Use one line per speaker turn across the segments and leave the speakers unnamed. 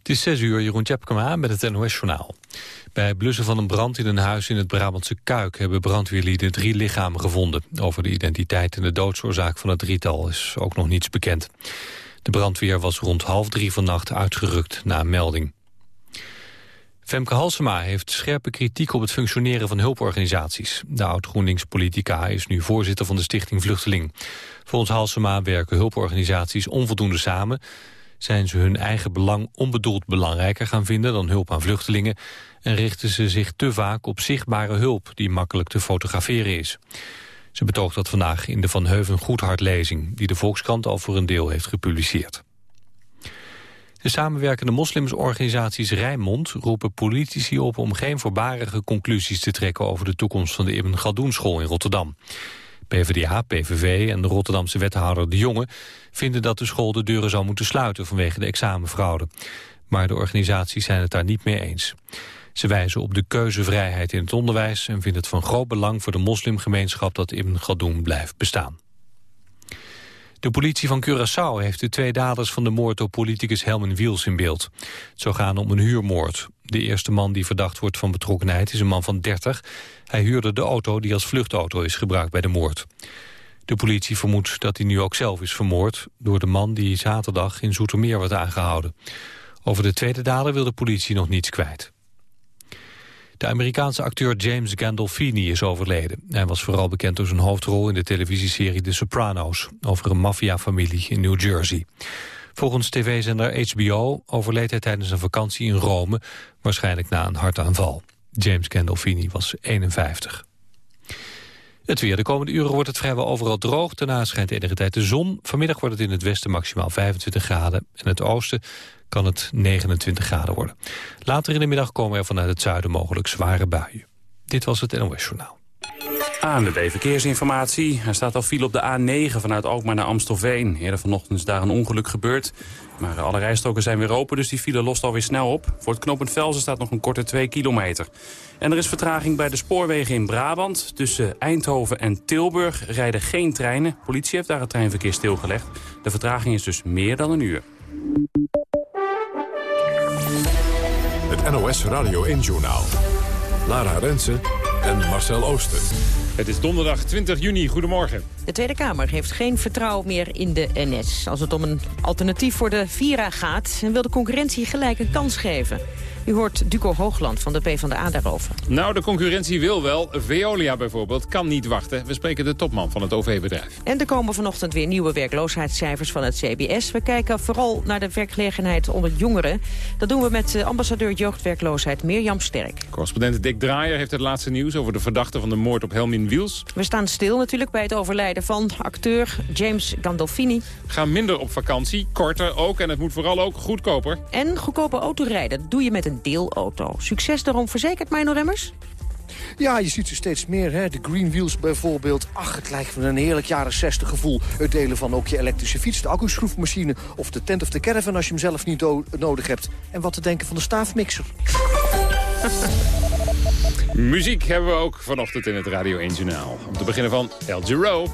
Het is 6 uur, Jeroen Tjepkema met het NOS-journaal. Bij blussen van een brand in een huis in het Brabantse Kuik... hebben brandweerlieden drie lichamen gevonden. Over de identiteit en de doodsoorzaak van het drietal is ook nog niets bekend. De brandweer was rond half drie vannacht uitgerukt na melding. Femke Halsema heeft scherpe kritiek op het functioneren van hulporganisaties. De oud-GroenLinks-politica is nu voorzitter van de Stichting Vluchteling. Volgens Halsema werken hulporganisaties onvoldoende samen... zijn ze hun eigen belang onbedoeld belangrijker gaan vinden dan hulp aan vluchtelingen... en richten ze zich te vaak op zichtbare hulp die makkelijk te fotograferen is. Ze betoogt dat vandaag in de Van Heuven Goedhart-lezing... die de Volkskrant al voor een deel heeft gepubliceerd. De samenwerkende moslimsorganisaties Rijnmond roepen politici op om geen voorbarige conclusies te trekken over de toekomst van de Ibn Galdoen school in Rotterdam. PvdA, PVV en de Rotterdamse wethouder De Jonge vinden dat de school de deuren zou moeten sluiten vanwege de examenfraude. Maar de organisaties zijn het daar niet mee eens. Ze wijzen op de keuzevrijheid in het onderwijs en vinden het van groot belang voor de moslimgemeenschap dat Ibn blijft bestaan. De politie van Curaçao heeft de twee daders van de moord op politicus Helmen Wiels in beeld. Het zou gaan om een huurmoord. De eerste man die verdacht wordt van betrokkenheid is een man van 30. Hij huurde de auto die als vluchtauto is gebruikt bij de moord. De politie vermoedt dat hij nu ook zelf is vermoord... door de man die zaterdag in Zoetermeer werd aangehouden. Over de tweede dader wil de politie nog niets kwijt. De Amerikaanse acteur James Gandolfini is overleden. Hij was vooral bekend door zijn hoofdrol in de televisieserie The Sopranos... over een maffiafamilie in New Jersey. Volgens tv-zender HBO overleed hij tijdens een vakantie in Rome... waarschijnlijk na een hartaanval. James Gandolfini was 51. Het weer. De komende uren wordt het vrijwel overal droog. Daarna schijnt enige tijd de zon. Vanmiddag wordt het in het westen maximaal 25 graden. In het oosten kan het 29 graden worden. Later in de middag komen er vanuit het zuiden mogelijk zware buien. Dit was het NOS Journaal.
ANWB Verkeersinformatie. Er staat al file op de A9 vanuit Alkmaar naar Amstelveen. Eerder vanochtend is daar een ongeluk gebeurd. Maar alle rijstroken zijn weer open, dus die file lost alweer snel op. Voor het knooppunt Velzen staat nog een korte 2 kilometer. En er is vertraging bij de spoorwegen in Brabant. Tussen Eindhoven en Tilburg rijden geen treinen. Politie heeft daar het treinverkeer stilgelegd. De vertraging is dus meer dan een uur.
Het NOS Radio 1-journaal. Lara Rensen en Marcel Ooster.
Het is donderdag 20 juni. Goedemorgen.
De Tweede Kamer heeft geen vertrouwen meer in de NS. Als het om een alternatief voor de Vira gaat... en wil de concurrentie gelijk een kans geven. U hoort Duco Hoogland van de PvdA daarover.
Nou, de concurrentie wil wel. Veolia bijvoorbeeld kan niet wachten. We spreken de topman van het OV-bedrijf.
En er komen vanochtend weer nieuwe werkloosheidscijfers van het CBS. We kijken vooral naar de werkgelegenheid onder jongeren. Dat doen we met ambassadeur jeugdwerkloosheid Mirjam Sterk.
Correspondent Dick Draaier heeft het laatste nieuws over de verdachte van de moord op Helmin Wiels.
We staan stil natuurlijk bij het overlijden van acteur James Gandolfini.
Ga minder op vakantie, korter ook en het moet vooral ook goedkoper.
En goedkope autorijden doe je met een deelauto. Succes daarom verzekerd, Mino Remmers?
Ja, je ziet ze steeds meer. Hè? De Green Wheels bijvoorbeeld. Ach, het lijkt me een heerlijk jaren 60 gevoel. Het delen van ook je elektrische fiets, de accu-schroefmachine... of de tent of de caravan als je hem zelf niet nodig hebt. En wat te denken van de staafmixer.
Muziek hebben we ook vanochtend in het Radio 1 Journaal. Om te beginnen van El Giro.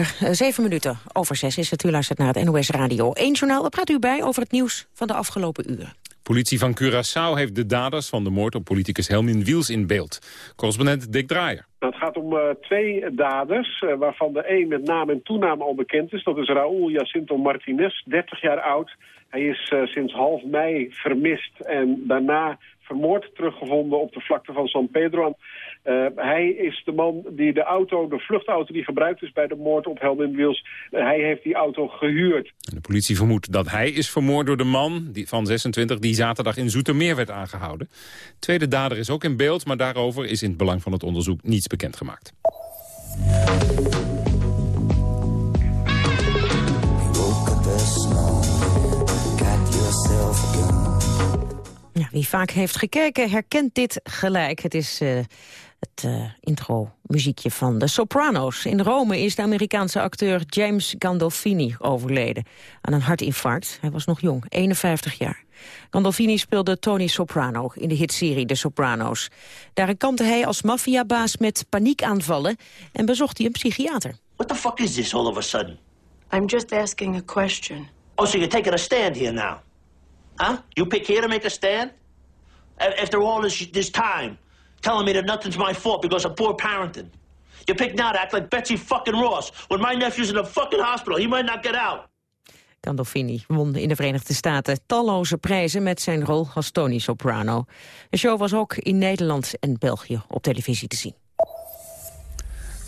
Wakker. Uh, zeven minuten over zes is het. U luistert naar het NOS Radio 1 journaal. Daar praat u bij over het nieuws van de afgelopen uren.
Politie van Curaçao heeft de daders van de moord op politicus Helmin Wiels in beeld. Correspondent Dick Draaier.
Het gaat om uh, twee daders, uh, waarvan de een met naam en toename al bekend is. Dat is Raúl Jacinto Martinez, 30 jaar oud. Hij is uh, sinds half mei vermist en daarna vermoord teruggevonden op de vlakte van San Pedro. Uh, hij is de man die de auto, de vluchtauto die gebruikt is bij de moord op Helmin Wils, uh, hij heeft die auto gehuurd.
De politie vermoedt dat hij is vermoord door de man die, van 26 die zaterdag in Zoetermeer werd aangehouden. Tweede dader is ook in beeld, maar daarover is in het belang van het onderzoek niets bekendgemaakt.
Wie vaak heeft gekeken herkent dit gelijk. Het is uh, het uh, intro-muziekje van de Sopranos. In Rome is de Amerikaanse acteur James Gandolfini overleden. Aan een hartinfarct. Hij was nog jong, 51 jaar. Gandolfini speelde Tony Soprano in de hitserie The Sopranos. Daar kampte hij als maffiabaas met paniekaanvallen... en bezocht hij een psychiater.
What the fuck is this all of a sudden?
I'm just asking a question.
Oh, so you're taking a stand here now? Huh? You pick here to make a stand? After all this, this time, telling me that nothing's my fault because of poor parenting. You pick now to act like Betsy fucking Ross. When my nephew's in a fucking hospital, he might not get out.
Gandolfini won in de Verenigde Staten talloze prijzen met zijn rol als Tony Soprano. De show was ook in Nederland en België op televisie te zien.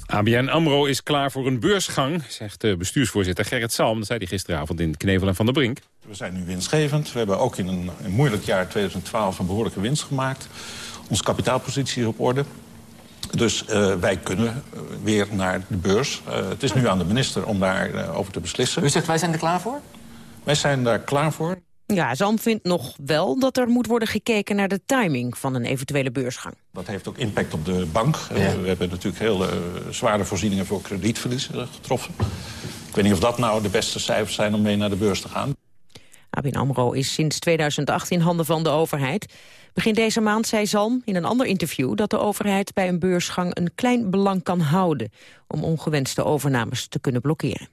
ABN AMRO is klaar voor een beursgang, zegt de bestuursvoorzitter Gerrit Salm. Dat zei hij gisteravond in Knevel en Van der Brink.
We zijn nu winstgevend. We hebben ook in een, een moeilijk jaar 2012 een behoorlijke winst gemaakt. Onze kapitaalpositie is op orde. Dus uh, wij kunnen weer naar de beurs. Uh, het is nu aan de minister om daarover uh, over te beslissen.
U zegt wij zijn er klaar voor?
Wij zijn daar klaar voor.
Ja, Zalm vindt nog wel dat er moet worden gekeken naar de timing van een eventuele beursgang.
Dat heeft ook impact op de bank. Ja. we hebben natuurlijk heel zware voorzieningen voor kredietverlies getroffen. Ik weet niet of dat nou de beste cijfers zijn om mee naar de beurs te gaan.
ABN AMRO is sinds 2008 in handen van de overheid. Begin deze maand zei Zalm in een ander interview... dat de overheid bij een beursgang een klein belang kan houden... om ongewenste overnames te kunnen blokkeren.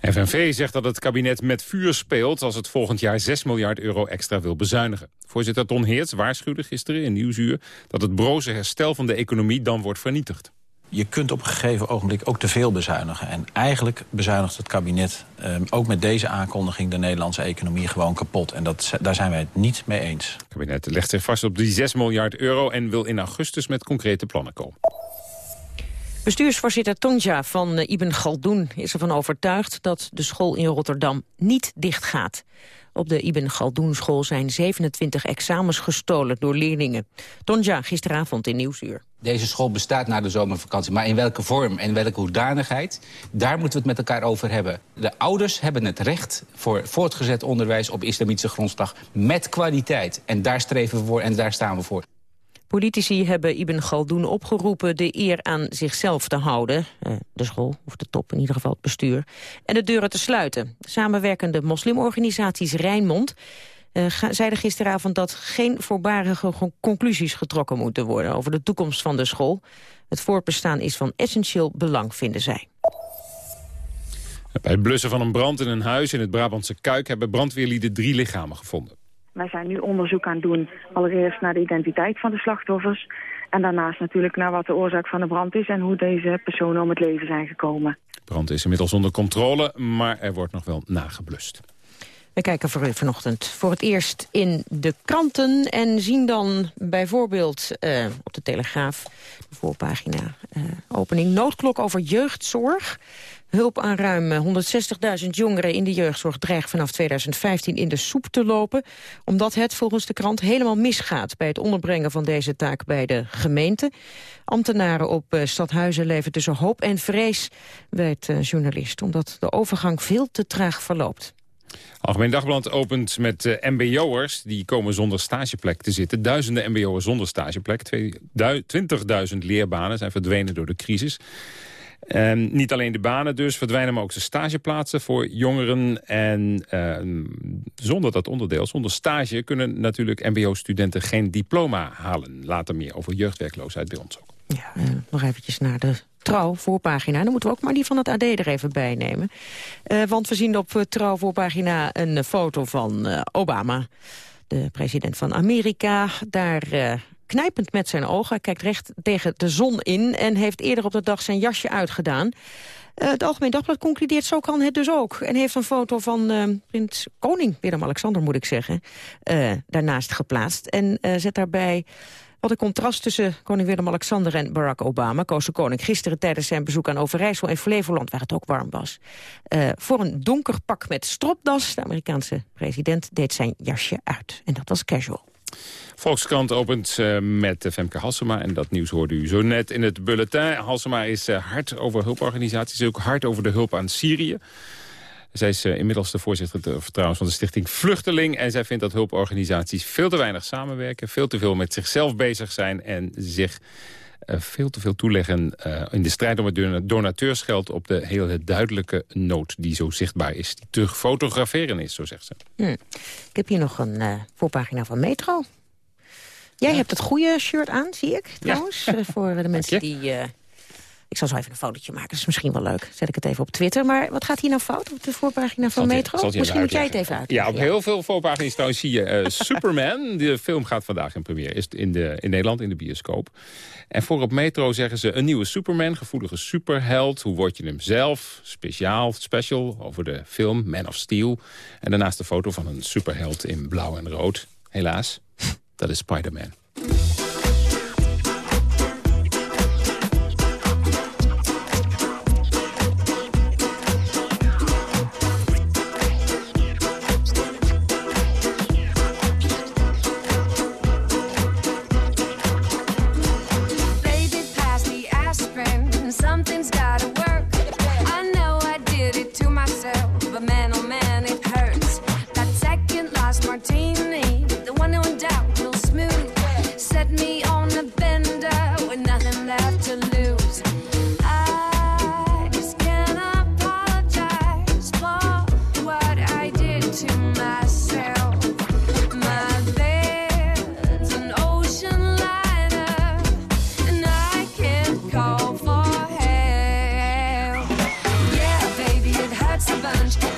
FNV zegt dat het kabinet met vuur speelt... als het volgend jaar 6 miljard euro extra wil bezuinigen. Voorzitter Ton Heerts waarschuwde gisteren in Nieuwsuur... dat het broze herstel van de economie dan wordt vernietigd
je kunt op een gegeven ogenblik ook te veel bezuinigen. En eigenlijk bezuinigt het kabinet eh, ook met deze aankondiging... de Nederlandse economie gewoon kapot. En dat, daar zijn wij het niet mee eens.
Het kabinet legt zich vast op die 6 miljard euro... en wil in augustus met concrete plannen komen.
Bestuursvoorzitter Tonja van Ibn Galdoen is ervan overtuigd... dat de school in Rotterdam niet dichtgaat. Op de Ibn Galdoen school zijn 27 examens gestolen door leerlingen. Tonja gisteravond in Nieuwsuur.
Deze school bestaat na de zomervakantie, maar in welke vorm en welke hoedanigheid... daar moeten we het met elkaar over hebben. De ouders hebben het recht voor voortgezet onderwijs op islamitische grondslag... met kwaliteit. En daar streven we voor en daar staan we voor.
Politici hebben Ibn Galdoen opgeroepen de eer aan zichzelf te houden. De school, of de top, in ieder geval het bestuur. En de deuren te sluiten. Samenwerkende moslimorganisaties Rijnmond uh, zeiden gisteravond dat geen voorbarige conclusies getrokken moeten worden over de toekomst van de school. Het voortbestaan is van essentieel belang, vinden zij.
Bij het blussen van een brand in een huis in het Brabantse Kuik hebben brandweerlieden drie lichamen gevonden.
Wij zijn nu onderzoek aan het doen, allereerst naar de identiteit van de slachtoffers... en daarnaast natuurlijk naar wat de oorzaak van de brand is... en hoe deze personen om het leven zijn gekomen.
De brand is inmiddels onder controle, maar er wordt nog wel nageblust.
We kijken voor u vanochtend voor het eerst in de kranten... en zien dan bijvoorbeeld uh, op de Telegraaf, de voorpagina, uh, opening... noodklok over jeugdzorg. Hulp aan ruim 160.000 jongeren in de jeugdzorg dreigt vanaf 2015 in de soep te lopen. Omdat het volgens de krant helemaal misgaat bij het onderbrengen van deze taak bij de gemeente. Ambtenaren op uh, stadhuizen leven tussen hoop en vrees, weet uh, journalist. Omdat de overgang veel te traag verloopt.
Algemeen Dagblad opent met uh, mbo'ers. Die komen zonder stageplek te zitten. Duizenden mbo'ers zonder stageplek. 20.000 leerbanen zijn verdwenen door de crisis. En niet alleen de banen dus verdwijnen, maar ook de stageplaatsen voor jongeren. En uh, zonder dat onderdeel, zonder stage, kunnen natuurlijk mbo-studenten geen diploma halen. Later meer over jeugdwerkloosheid bij ons ook.
Ja, nog eventjes naar de Trouw voorpagina. Dan moeten we ook maar die van het AD er even bij nemen. Uh, want we zien op uh, Trouw voorpagina een foto van Obama. De president van Amerika. Daar knijpend met zijn ogen. Hij kijkt recht tegen de zon in en heeft eerder op de dag zijn jasje uitgedaan. Uh, het Algemeen Dagblad concludeert, zo kan het dus ook. En heeft een foto van uh, prins koning Willem-Alexander, moet ik zeggen, uh, daarnaast geplaatst. En zet daarbij wat een contrast tussen koning Willem-Alexander en Barack Obama. Koos de koning gisteren tijdens zijn bezoek aan Overijssel en Flevoland, waar het ook warm was. voor een donker pak met stropdas. De Amerikaanse president deed zijn jasje uit. En dat was casual.
Volkskrant opent uh, met Femke Halsema. En dat nieuws hoorde u zo net in het bulletin. Halsema is uh, hard over hulporganisaties. Ook hard over de hulp aan Syrië. Zij is uh, inmiddels de voorzitter trouwens van de stichting Vluchteling. En zij vindt dat hulporganisaties veel te weinig samenwerken. Veel te veel met zichzelf bezig zijn. En zich veel te veel toeleggen in de strijd om het donateursgeld... op de hele duidelijke nood die zo zichtbaar is. Die te fotograferen is, zo zegt ze.
Hm. Ik heb hier nog een voorpagina van Metro. Jij hebt het goede shirt aan, zie ik trouwens. Ja. voor de mensen die... Uh, ik zal zo even een fotootje maken, dat is misschien wel leuk. Zet ik het even op Twitter. Maar wat gaat hier nou fout op de voorpagina van Metro? misschien moet jij het even uit.
Ja, op heel veel voorpagina's trouwens zie je uh, Superman. De film gaat vandaag in première. Is in, de, in Nederland in de bioscoop. En voor op Metro zeggen ze een nieuwe Superman. Gevoelige superheld. Hoe word je hem zelf? Speciaal, special over de film Man of Steel. En daarnaast de foto van een superheld in blauw en rood. Helaas. Dat is Spider-Man.
revenge.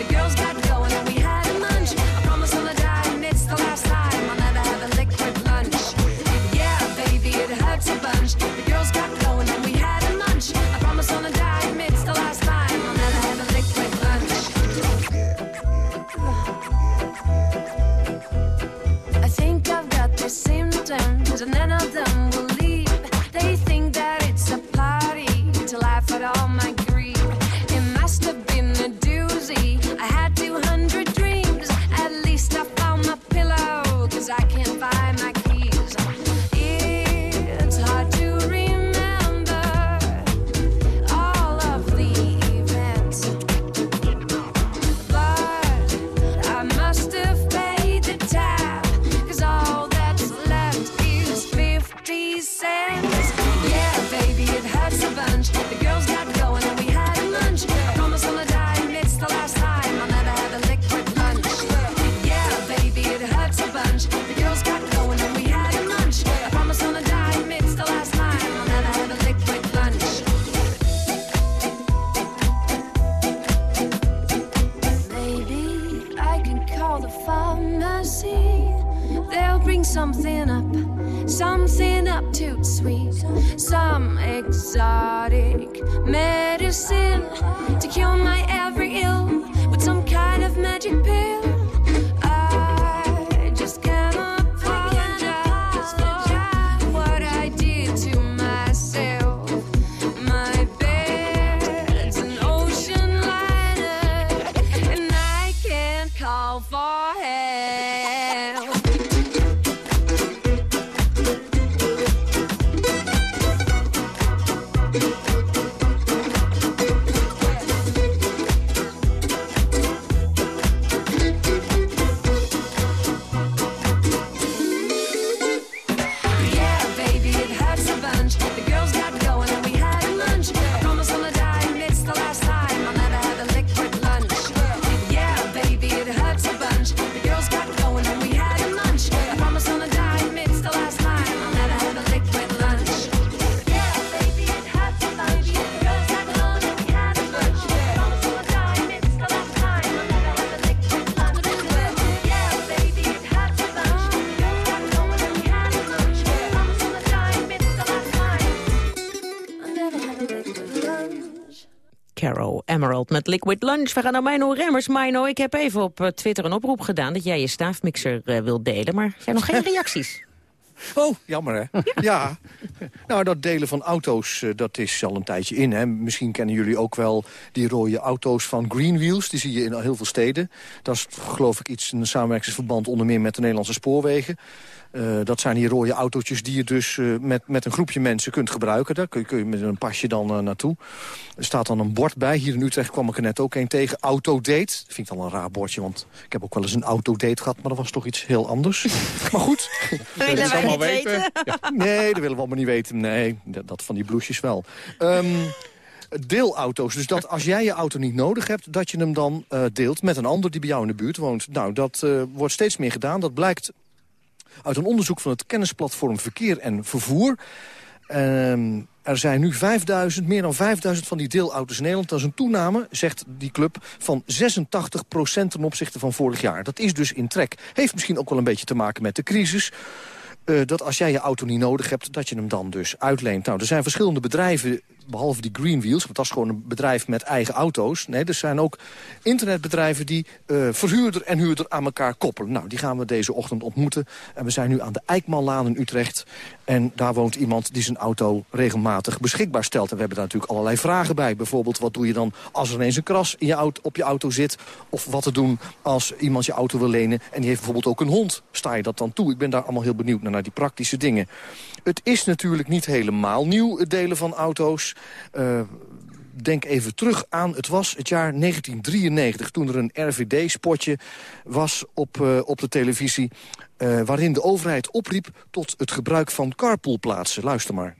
Emerald met Liquid Lunch. We gaan naar Mino Remmers. Mino, ik heb even op eh, Twitter een oproep gedaan... dat jij je staafmixer uh, wilt delen, maar er zijn nog geen reacties.
Oh, jammer hè? Ja. Nou, dat delen van auto's, uh, dat is al een tijdje in. Hè. Misschien kennen jullie ook wel die rode auto's van Green Wheels. Die zie je in heel veel steden. Dat is geloof ik iets een samenwerkingsverband onder meer met de Nederlandse spoorwegen. Uh, dat zijn die rode autootjes die je dus uh, met, met een groepje mensen kunt gebruiken. Daar kun je, kun je met een pasje dan uh, naartoe. Er staat dan een bord bij. Hier in Utrecht kwam ik er net ook een tegen. Autodate. Dat vind ik dan een raar bordje, want ik heb ook wel eens een autodate gehad... maar dat was toch iets heel anders. maar goed.
dat willen wij niet weten.
Ja. Nee, dat willen we allemaal niet weten. Nee, dat, dat van die bloesjes wel. Um, deelauto's. Dus dat als jij je auto niet nodig hebt... dat je hem dan uh, deelt met een ander die bij jou in de buurt woont. Nou, dat uh, wordt steeds meer gedaan. Dat blijkt uit een onderzoek van het kennisplatform Verkeer en Vervoer. Um, er zijn nu 5000, meer dan 5000 van die deelauto's in Nederland. Dat is een toename, zegt die club, van 86% ten opzichte van vorig jaar. Dat is dus in trek. Heeft misschien ook wel een beetje te maken met de crisis. Uh, dat als jij je auto niet nodig hebt, dat je hem dan dus uitleent. Nou, er zijn verschillende bedrijven behalve die Green Wheels, want dat is gewoon een bedrijf met eigen auto's. Nee, er zijn ook internetbedrijven die uh, verhuurder en huurder aan elkaar koppelen. Nou, die gaan we deze ochtend ontmoeten. En we zijn nu aan de Eikmanlaan in Utrecht. En daar woont iemand die zijn auto regelmatig beschikbaar stelt. En we hebben daar natuurlijk allerlei vragen bij. Bijvoorbeeld, wat doe je dan als er ineens een kras in je auto, op je auto zit? Of wat te doen als iemand je auto wil lenen en die heeft bijvoorbeeld ook een hond. Sta je dat dan toe? Ik ben daar allemaal heel benieuwd naar die praktische dingen. Het is natuurlijk niet helemaal nieuw, het delen van auto's. Uh, denk even terug aan, het was het jaar 1993... toen er een RVD-spotje was op, uh, op de televisie... Uh, waarin de overheid opriep tot het gebruik van carpoolplaatsen. Luister maar.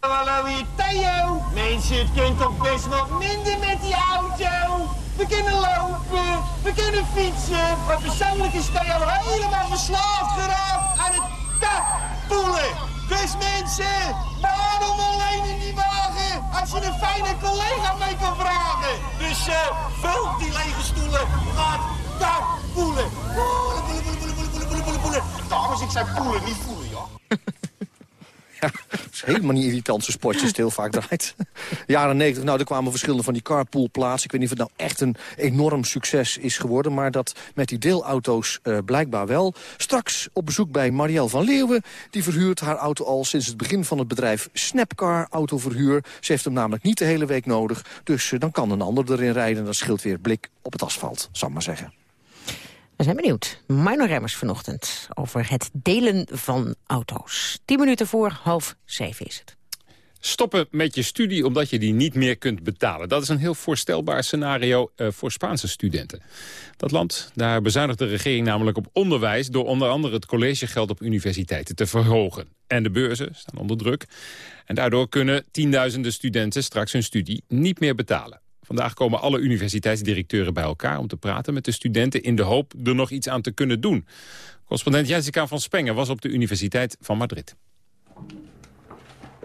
Hallo hier Theo. Mensen, het kunt toch best wat minder met die auto. We kunnen lopen, we kunnen fietsen. Maar persoonlijk is Theo helemaal verslaafd geraakt aan het takpoelen. Dus mensen, waarom alleen in die wagen als je een fijne collega mee kan vragen? Dus uh, vul die lege stoelen, gaat daar voelen. Voelen, voelen, voelen, voelen, voelen, voelen, voelen. Dames, ik zei voelen, niet voelen, ja.
Dat is helemaal niet irritant, zo'n spotjes heel vaak draait. Jaren 90, nou, er kwamen verschillende van die carpoolplaatsen. Ik weet niet of het nou echt een enorm succes is geworden... maar dat met die deelauto's uh, blijkbaar wel. Straks op bezoek bij Marielle van Leeuwen. Die verhuurt haar auto al sinds het begin van het bedrijf Snapcar Autoverhuur. Ze heeft hem namelijk niet de hele week nodig. Dus uh, dan kan een ander erin rijden. Dat scheelt weer blik op het asfalt, zal ik maar zeggen.
We zijn benieuwd. Mino Remmers vanochtend over het delen van auto's. Tien minuten voor half zeven is het.
Stoppen met je studie omdat je die niet meer kunt betalen. Dat is een heel voorstelbaar scenario uh, voor Spaanse studenten. Dat land, daar bezuinigt de regering namelijk op onderwijs... door onder andere het collegegeld op universiteiten te verhogen. En de beurzen staan onder druk. En daardoor kunnen tienduizenden studenten straks hun studie niet meer betalen. Vandaag komen alle universiteitsdirecteuren bij elkaar om te praten met de studenten... in de hoop er nog iets aan te kunnen doen. Correspondent Jessica van Spengen was op de Universiteit van Madrid.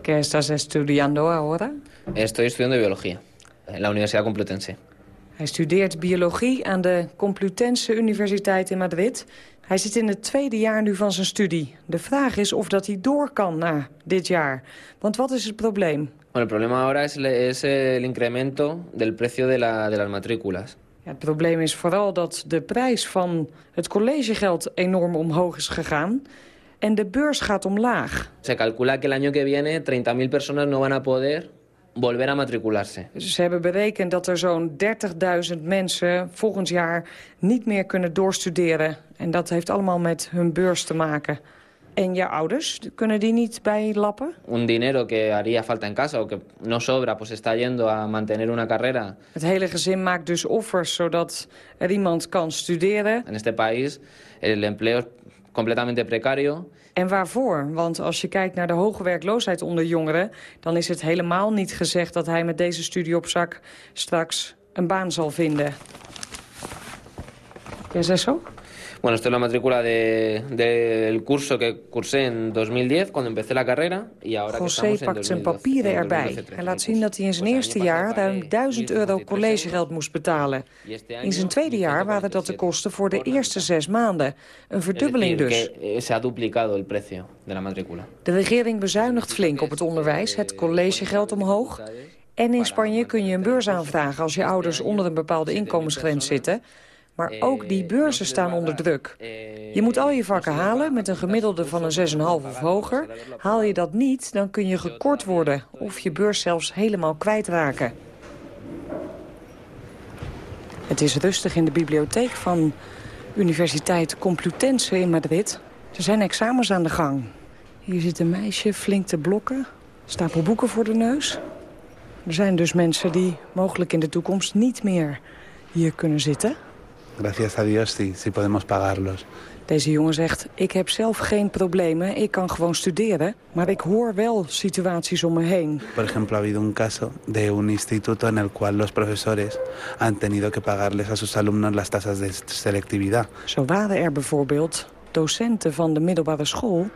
¿Qué estás estudiando ahora?
Estoy estudiando biología en la Universidad Complutense.
Hij studeert biologie aan de Complutense Universiteit in Madrid. Hij zit in het tweede jaar nu van zijn studie. De vraag is of dat hij door kan na dit jaar. Want wat is het probleem?
Bueno, el problema ahora es, es el incremento del precio de, la, de las matrículas.
Ja, het probleem is vooral dat de prijs van het collegegeld enorm omhoog is gegaan. En de beurs gaat omlaag.
Se calcula que el año que viene 30.000 personas no van a poder volver a matricularse.
Ze hebben berekend dat er zo'n 30.000 mensen volgend jaar niet meer kunnen doorstuderen. En dat heeft allemaal met hun beurs te maken. En je ouders, kunnen die niet bijlappen?
Un dinero que haría falta en casa o que no sobra, pues está yendo a mantener una carrera.
Het hele gezin maakt dus offers zodat er iemand kan studeren.
En este país el empleo es completamente precario.
En waarvoor? Want als je kijkt naar de hoge werkloosheid onder jongeren... dan is het helemaal niet gezegd dat hij met deze studie op zak straks een baan zal vinden. ¿Qué es eso?
Bueno, esto es la matrícula del de, curso que cursé en 2010, cuando empecé la carrera. Y ahora
José
que
pakt zijn papieren erbij. Hij laat zien dat hij in zijn eerste jaar ruim 1000 euro collegegeld moest betalen. In zijn tweede jaar waren dat de kosten voor de eerste zes maanden. Een verdubbeling dus.
Se ha duplicado el precio de la matrícula.
De regering bezuinigt flink op het onderwijs, het collegegeld omhoog. En in Spanje kun je een beurs aanvragen als je ouders onder een bepaalde inkomensgrens zitten. Maar ook die beurzen staan onder druk. Je moet al je vakken halen met een gemiddelde van een 6,5 of hoger. Haal je dat niet, dan kun je gekort worden of je beurs zelfs helemaal kwijtraken. Het is rustig in de bibliotheek van Universiteit Complutense in Madrid. Er zijn examens aan de gang. Hier zit een meisje flink te blokken. Stapel boeken voor de neus. Er zijn dus mensen die mogelijk in de toekomst niet meer hier kunnen zitten.
Gracias a Dios, sí, sí podemos pagarlos.
Deze jongen zegt, ik heb zelf geen problemen, ik kan gewoon studeren. Maar ik hoor wel situaties om me heen.
Por ejemplo, ha habido un caso de un instituto en el cual los profesores han tenido que pagarles a sus alumnos las tasas de selectividad.
Zo waren er bijvoorbeeld docenten van de middelbare school...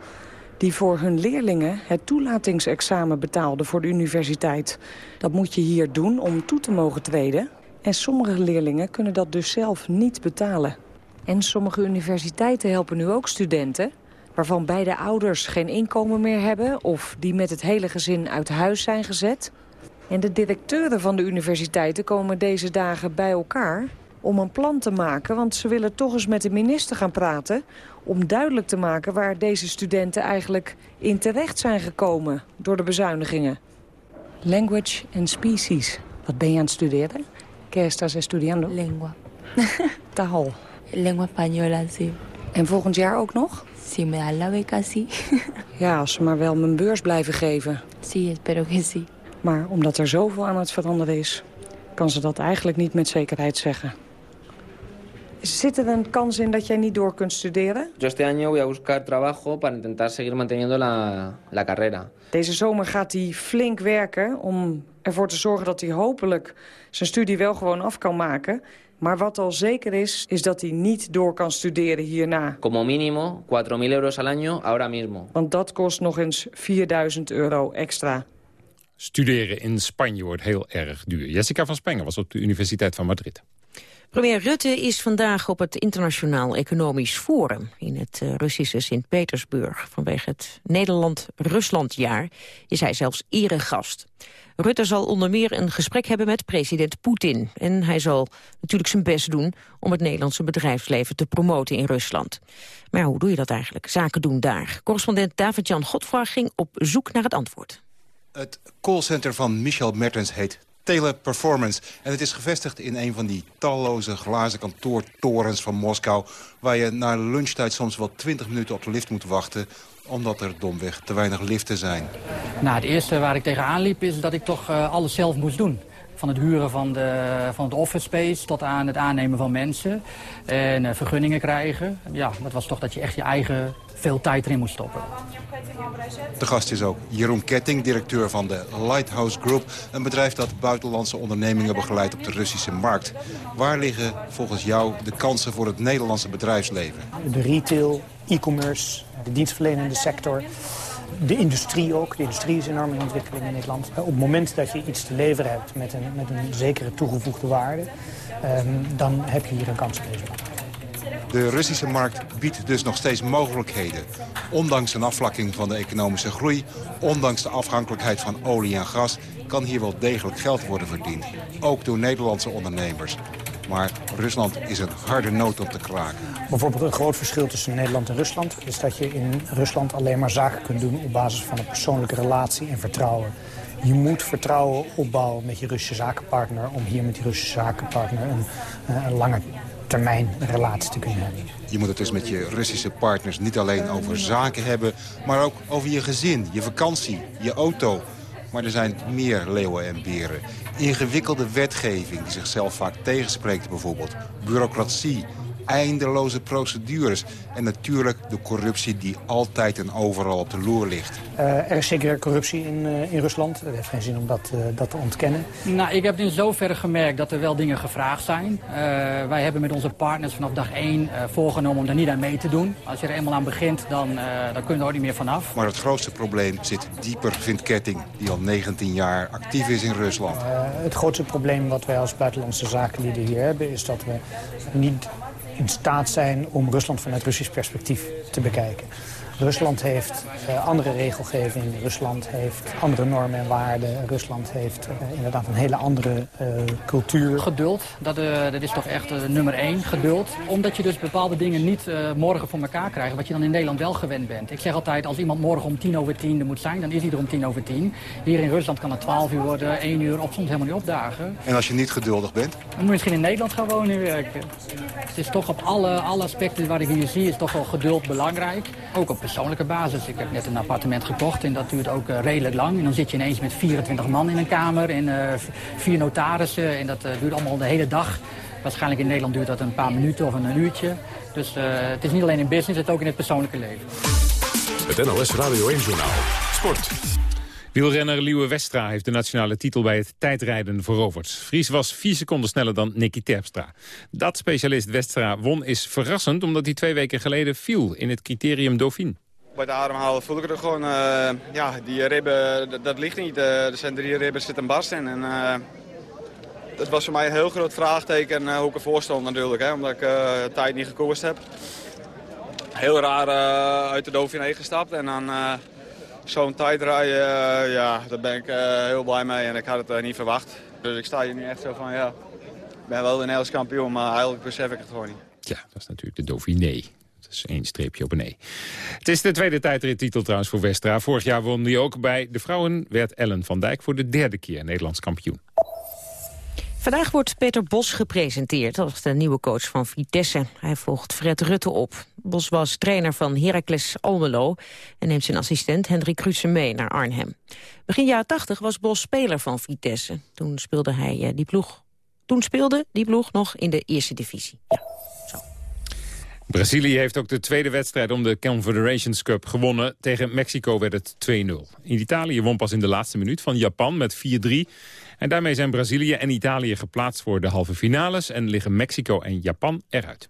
die voor hun leerlingen het toelatingsexamen betaalden voor de universiteit. Dat moet je hier doen om toe te mogen treden. En sommige leerlingen kunnen dat dus zelf niet betalen. En sommige universiteiten helpen nu ook studenten... waarvan beide ouders geen inkomen meer hebben... of die met het hele gezin uit huis zijn gezet. En de directeuren van de universiteiten komen deze dagen bij elkaar om een plan te maken. Want ze willen toch eens met de minister gaan praten... om duidelijk te maken waar deze studenten eigenlijk in terecht zijn gekomen... door de bezuinigingen. Language and species. Wat ben je aan het studeren? ¿Qué estás estudiando?
Lengua.
Taal.
Lengua española, sí.
En volgend jaar ook nog?
Si me da la beca, sí.
Ja, als ze maar wel mijn beurs blijven geven.
Sí, espero que sí.
Maar omdat er zoveel aan het veranderen is... kan ze dat eigenlijk niet met zekerheid zeggen. Zit er een kans in dat jij niet door kunt studeren?
Yo este año voy a buscar trabajo para intentar seguir manteniendo la, la carrera.
Deze zomer gaat hij flink werken om ervoor te zorgen dat hij hopelijk zijn studie wel gewoon af kan maken. Maar wat al zeker is, is dat hij niet door kan studeren hierna.
Como mínimo 4.000 euros al año ahora mismo.
Want dat kost nog eens 4000 euro extra.
Studeren in Spanje wordt heel erg duur. Jessica van Spengen was op de Universiteit van Madrid.
Premier Rutte is vandaag op het Internationaal Economisch Forum in het eh, Russische Sint-Petersburg. Vanwege het Nederland-Ruslandjaar is hij zelfs eregast. Rutte zal onder meer een gesprek hebben met president Poetin. En hij zal natuurlijk zijn best doen om het Nederlandse bedrijfsleven te promoten in Rusland. Maar hoe doe je dat eigenlijk? Zaken doen daar. Correspondent David-Jan Godfra ging op zoek naar het antwoord.
Het callcenter van Michel Mertens heet Teleperformance. En het is gevestigd in een van die talloze glazen kantoortorens van Moskou... waar je na lunchtijd soms wel 20 minuten op de lift moet wachten omdat er domweg te weinig liften zijn.
Nou, het eerste waar ik tegenaan liep is dat ik toch uh, alles zelf moest doen. Van het huren van, de, van het office space tot aan het aannemen van mensen. En uh, vergunningen krijgen. Ja, dat was toch dat je echt je eigen veel tijd erin moest stoppen.
De gast is ook Jeroen Ketting, directeur van de Lighthouse Group. Een bedrijf dat buitenlandse ondernemingen begeleidt op de Russische markt. Waar liggen volgens jou de kansen voor het Nederlandse bedrijfsleven?
De retail, e-commerce, de dienstverlenende sector. De industrie ook. De industrie is enorm in ontwikkeling in Nederland. Op het moment dat je iets te leveren hebt met een, met een zekere toegevoegde waarde... Um, dan heb je hier een kans op deze markt.
De Russische markt biedt dus nog steeds mogelijkheden. Ondanks een afvlakking van de economische groei, ondanks de afhankelijkheid van olie en gas... kan hier wel degelijk geld worden verdiend. Ook door Nederlandse ondernemers. Maar Rusland is een harde noot om te kraken.
Bijvoorbeeld een groot verschil tussen Nederland en Rusland... is dat je in Rusland alleen maar zaken kunt doen op basis van een persoonlijke relatie en vertrouwen. Je moet vertrouwen opbouwen met je Russische zakenpartner... om hier met die Russische zakenpartner een, een lange termijn relatie te kunnen hebben.
Je moet het dus met je Russische partners niet alleen over zaken hebben... maar ook over je gezin, je vakantie, je auto. Maar er zijn meer leeuwen en beren. Ingewikkelde wetgeving die zichzelf vaak tegenspreekt bijvoorbeeld. Bureaucratie, eindeloze procedures. En natuurlijk de corruptie die altijd en overal op de loer ligt.
Uh, er is zeker corruptie in, uh, in Rusland. Het heeft geen zin om dat, uh, dat te ontkennen.
Nou, ik heb in zoverre gemerkt dat er wel dingen gevraagd zijn. wij hebben met onze partners vanaf dag 1 voorgenomen om daar niet aan mee te doen. Als je er eenmaal aan begint, dan, dan kun je er ook niet meer vanaf.
Maar het grootste probleem zit dieper, vindt Ketting, die al 19 jaar actief is in Rusland.
het grootste probleem wat wij als buitenlandse zakenlieden hier hebben... is dat we niet in staat zijn om Rusland vanuit Russisch perspectief te bekijken. Rusland heeft uh, andere regelgeving, Rusland heeft andere normen en waarden. Rusland heeft uh, inderdaad een hele andere uh, cultuur.
Geduld, dat, dat is toch echt nummer één, geduld. Omdat je dus bepaalde dingen niet morgen voor elkaar krijgt, wat je dan in Nederland wel gewend bent. Ik zeg altijd, als iemand morgen om tien over tien er moet zijn, dan is hij er om tien over tien. Hier in Rusland kan het twaalf uur worden, één uur, of soms helemaal niet opdagen.
En als je niet geduldig bent?
Dan moet je misschien in Nederland gaan wonen werken. Het is toch op alle, alle aspecten waar ik hier zie, is toch wel geduld belangrijk. Ook op persoonlijke basis. Ik heb net een appartement gekocht en dat duurt ook uh, redelijk lang. En dan zit je ineens met 24 man in een kamer en uh, vier notarissen. En dat uh, duurt allemaal de hele dag. Waarschijnlijk in Nederland duurt dat een paar minuten of een uurtje. Dus het is niet alleen in business, het is ook in het persoonlijke leven.
Het NOS Radio 1 Journaal. Sport.
Wielrenner Liewe Westra heeft de nationale titel bij het tijdrijden veroverd. Vries was vier seconden sneller dan Nicky Terpstra. Dat specialist Westra won is verrassend omdat hij twee weken geleden viel in het criterium Dauphine.
Bij de ademhalen voel ik er gewoon, uh, ja, die ribben, dat, ligt niet. Uh, er zijn drie ribben zitten barst in. En, uh, dat was voor mij een heel groot vraagteken hoe ik ervoor stond natuurlijk, hè, omdat ik tijd niet gekoerst heb. Heel raar uit de Dauphine gestapt en dan zo'n tijd rijden, ja, daar ben ik heel blij mee en ik had het niet verwacht. Dus ik sta hier nu echt zo van, ja, ik ben wel de Nederlands kampioen, maar eigenlijk besef ik het gewoon niet.
Ja, dat is natuurlijk de Dauphiné. Dat is één streepje op een E. Het is de tweede tijdrittitel trouwens voor Westra. Vorig jaar won hij ook. Bij de vrouwen werd Ellen van Dijk voor de derde keer Nederlands kampioen.
Vandaag wordt Peter Bos gepresenteerd als de nieuwe coach van Vitesse. Hij volgt Fred Rutte op. Bos was trainer van Heracles Almelo en neemt zijn assistent Hendrik Kruse mee naar Arnhem. Begin jaren 80 was Bos speler van Vitesse. Toen speelde hij eh, die ploeg. Toen speelde die ploeg nog in de eerste divisie. Ja.
Brazilië heeft ook de tweede wedstrijd om de Confederations Cup gewonnen. Tegen Mexico werd het 2-0. Italië won pas in de laatste minuut van Japan met 4-3. En daarmee zijn Brazilië en Italië geplaatst voor de halve finales... en liggen Mexico en Japan eruit.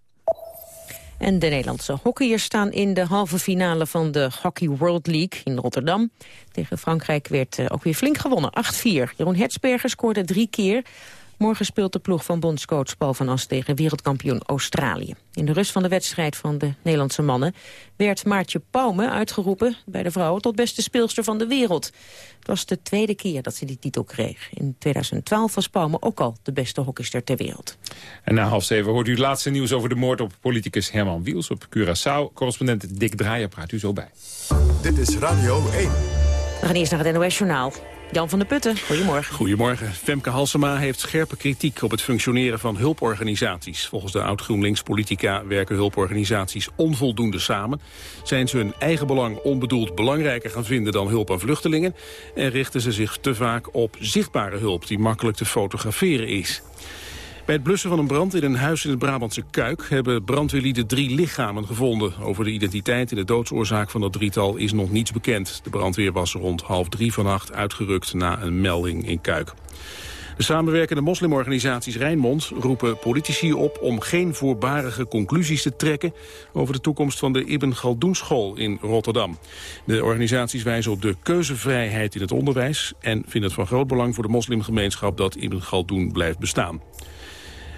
En de Nederlandse hockeyers staan in de halve finale van de Hockey World League in Rotterdam. Tegen Frankrijk werd eh, ook weer flink gewonnen, 8-4. Jeroen Hertzberger scoorde drie keer. Morgen speelt de ploeg van bondscoach Paul van As tegen wereldkampioen Australië. In de rust van de wedstrijd van de Nederlandse mannen werd Maartje Pauwme uitgeroepen bij de vrouwen tot beste speelster van de wereld. Het was de tweede keer dat ze die titel kreeg. In 2012 was Pauwme ook al de beste hockeyster ter wereld.
En na half zeven hoort u het laatste nieuws over de moord op politicus Herman Wiels op Curaçao. Correspondent Dick Draaier praat u zo bij.
Dit is Radio 1.
We gaan eerst naar het NOS Journaal. Jan van der Putten, goedemorgen.
Goedemorgen. Femke Halsema heeft scherpe kritiek op het functioneren van hulporganisaties. Volgens de oud-GroenLinks-politica werken hulporganisaties onvoldoende samen. Zijn ze hun eigen belang onbedoeld belangrijker gaan vinden dan hulp aan vluchtelingen... en richten ze zich te vaak op zichtbare hulp die makkelijk te fotograferen is. Bij het blussen van een brand in een huis in het Brabantse Kuik... hebben brandweerlieden drie lichamen gevonden. Over de identiteit en de doodsoorzaak van dat drietal is nog niets bekend. De brandweer was rond half drie vannacht uitgerukt na een melding in Kuik. De samenwerkende moslimorganisaties Rijnmond roepen politici op om geen voorbarige conclusies te trekken over de toekomst van de Ibn Galdoen school in Rotterdam. De organisaties wijzen op de keuzevrijheid in het onderwijs en vinden het van groot belang voor de moslimgemeenschap dat Ibn Galdoen blijft bestaan.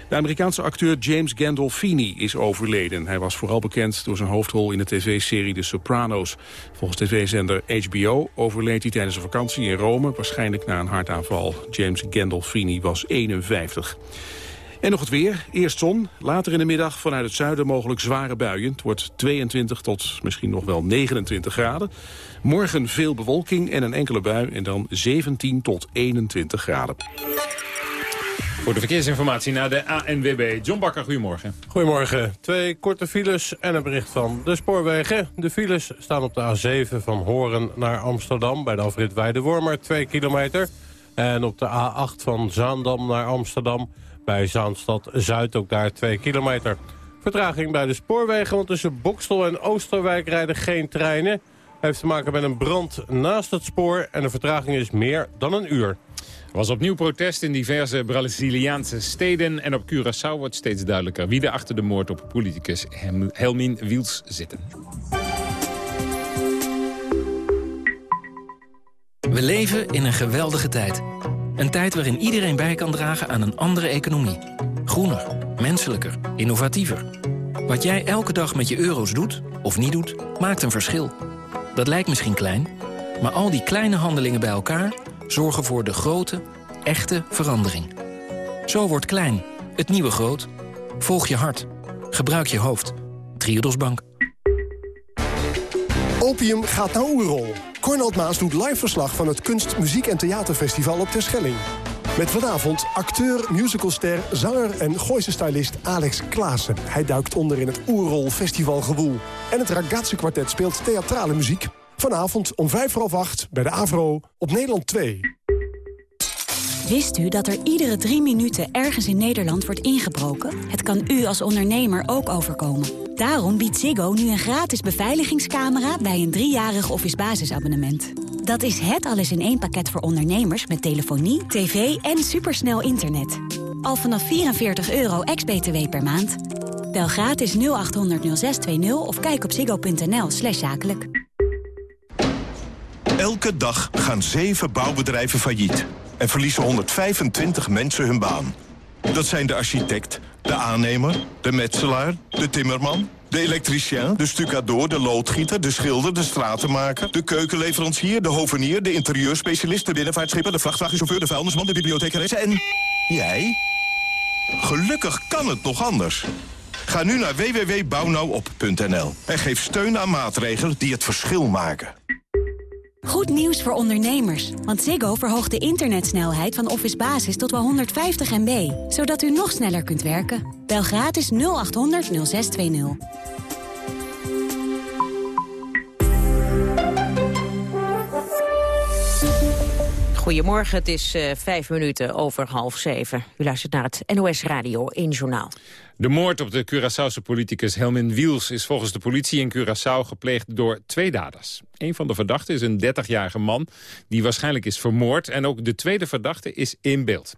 De Amerikaanse acteur James Gandolfini is overleden. Hij was vooral bekend door zijn hoofdrol in de tv-serie The Sopranos. Volgens tv-zender HBO overleed hij tijdens een vakantie in Rome... waarschijnlijk na een hartaanval. James Gandolfini was 51. En nog het weer. Eerst zon, later in de middag vanuit het zuiden mogelijk zware buien. Het wordt 22 tot misschien nog wel 29 graden. Morgen veel bewolking en een enkele bui en dan 17 tot 21 graden.
Voor de verkeersinformatie naar de ANWB. John Bakker, goedemorgen.
Goedemorgen. Twee korte files en een bericht van de spoorwegen. De files staan op de A7 van Horen naar Amsterdam... bij de afrit Weidewormer, 2 kilometer. En op de A8 van Zaandam naar Amsterdam... bij Zaanstad Zuid ook daar 2 kilometer. Vertraging bij de spoorwegen, want tussen Bokstel en Oosterwijk rijden geen treinen. Heeft te maken met een brand naast het spoor... en de vertraging is meer dan een uur.
Was opnieuw protest in diverse Braziliaanse steden... en op Curaçao wordt steeds duidelijker wie er achter de moord op politicus Helmin Wiels zitten.
We leven in een geweldige tijd. Een tijd waarin iedereen bij kan dragen aan een andere economie. Groener, menselijker, innovatiever. Wat jij elke dag met je euro's doet of niet doet, maakt een verschil. Dat lijkt misschien klein, maar al die kleine handelingen bij elkaar... zorgen voor de grote, echte verandering. Zo wordt klein, het nieuwe groot. Volg je hart. Gebruik je hoofd. Triodos Bank.
Opium gaat naar Oerol. Cornald Maas doet live verslag van het Kunst, Muziek en Theaterfestival op Terschelling. Met vanavond acteur, musicalster, zanger en Gooise stylist Alex Klaassen. Hij duikt onder in het Oerol festivalgewoel. En het Ragazzi kwartet speelt theatrale muziek. Vanavond om vijf voor half acht bij de AVRO op Nederland 2.
Wist u dat er iedere drie minuten ergens in Nederland wordt ingebroken? Het kan u als ondernemer ook overkomen. Daarom biedt Ziggo nu een gratis beveiligingscamera... bij een driejarig office basisabonnement. Dat is het alles in één pakket voor ondernemers met telefonie, tv en supersnel internet. Al vanaf 44 euro ex-BTW per maand. Bel gratis 0800 0620 of kijk op ziggo.nl zakelijk.
Elke dag gaan zeven bouwbedrijven failliet en verliezen 125 mensen hun baan. Dat zijn de architect, de aannemer, de metselaar, de timmerman, de elektricien, de stucador, de loodgieter, de schilder, de stratenmaker... de keukenleverancier, de hovenier, de interieurspecialist... de binnenvaartschipper, de vrachtwagenchauffeur, de vuilnisman, de bibliothecaresse en... jij? Gelukkig kan het nog anders. Ga nu naar www.bouwnauwop.nl en geef steun aan maatregelen die het verschil maken.
Goed nieuws voor ondernemers, want Ziggo verhoogt de internetsnelheid van Office Basis tot wel 150 MB, zodat u nog sneller kunt werken. Bel gratis 0800 0620.
Goedemorgen, het is uh, vijf minuten over half zeven. U luistert naar het NOS Radio in Journaal.
De moord op de Curaçaose politicus Helmin Wiels is volgens de politie in Curaçao gepleegd door twee daders. Een van de verdachten is een 30-jarige man die waarschijnlijk is vermoord. En ook de tweede verdachte is in beeld.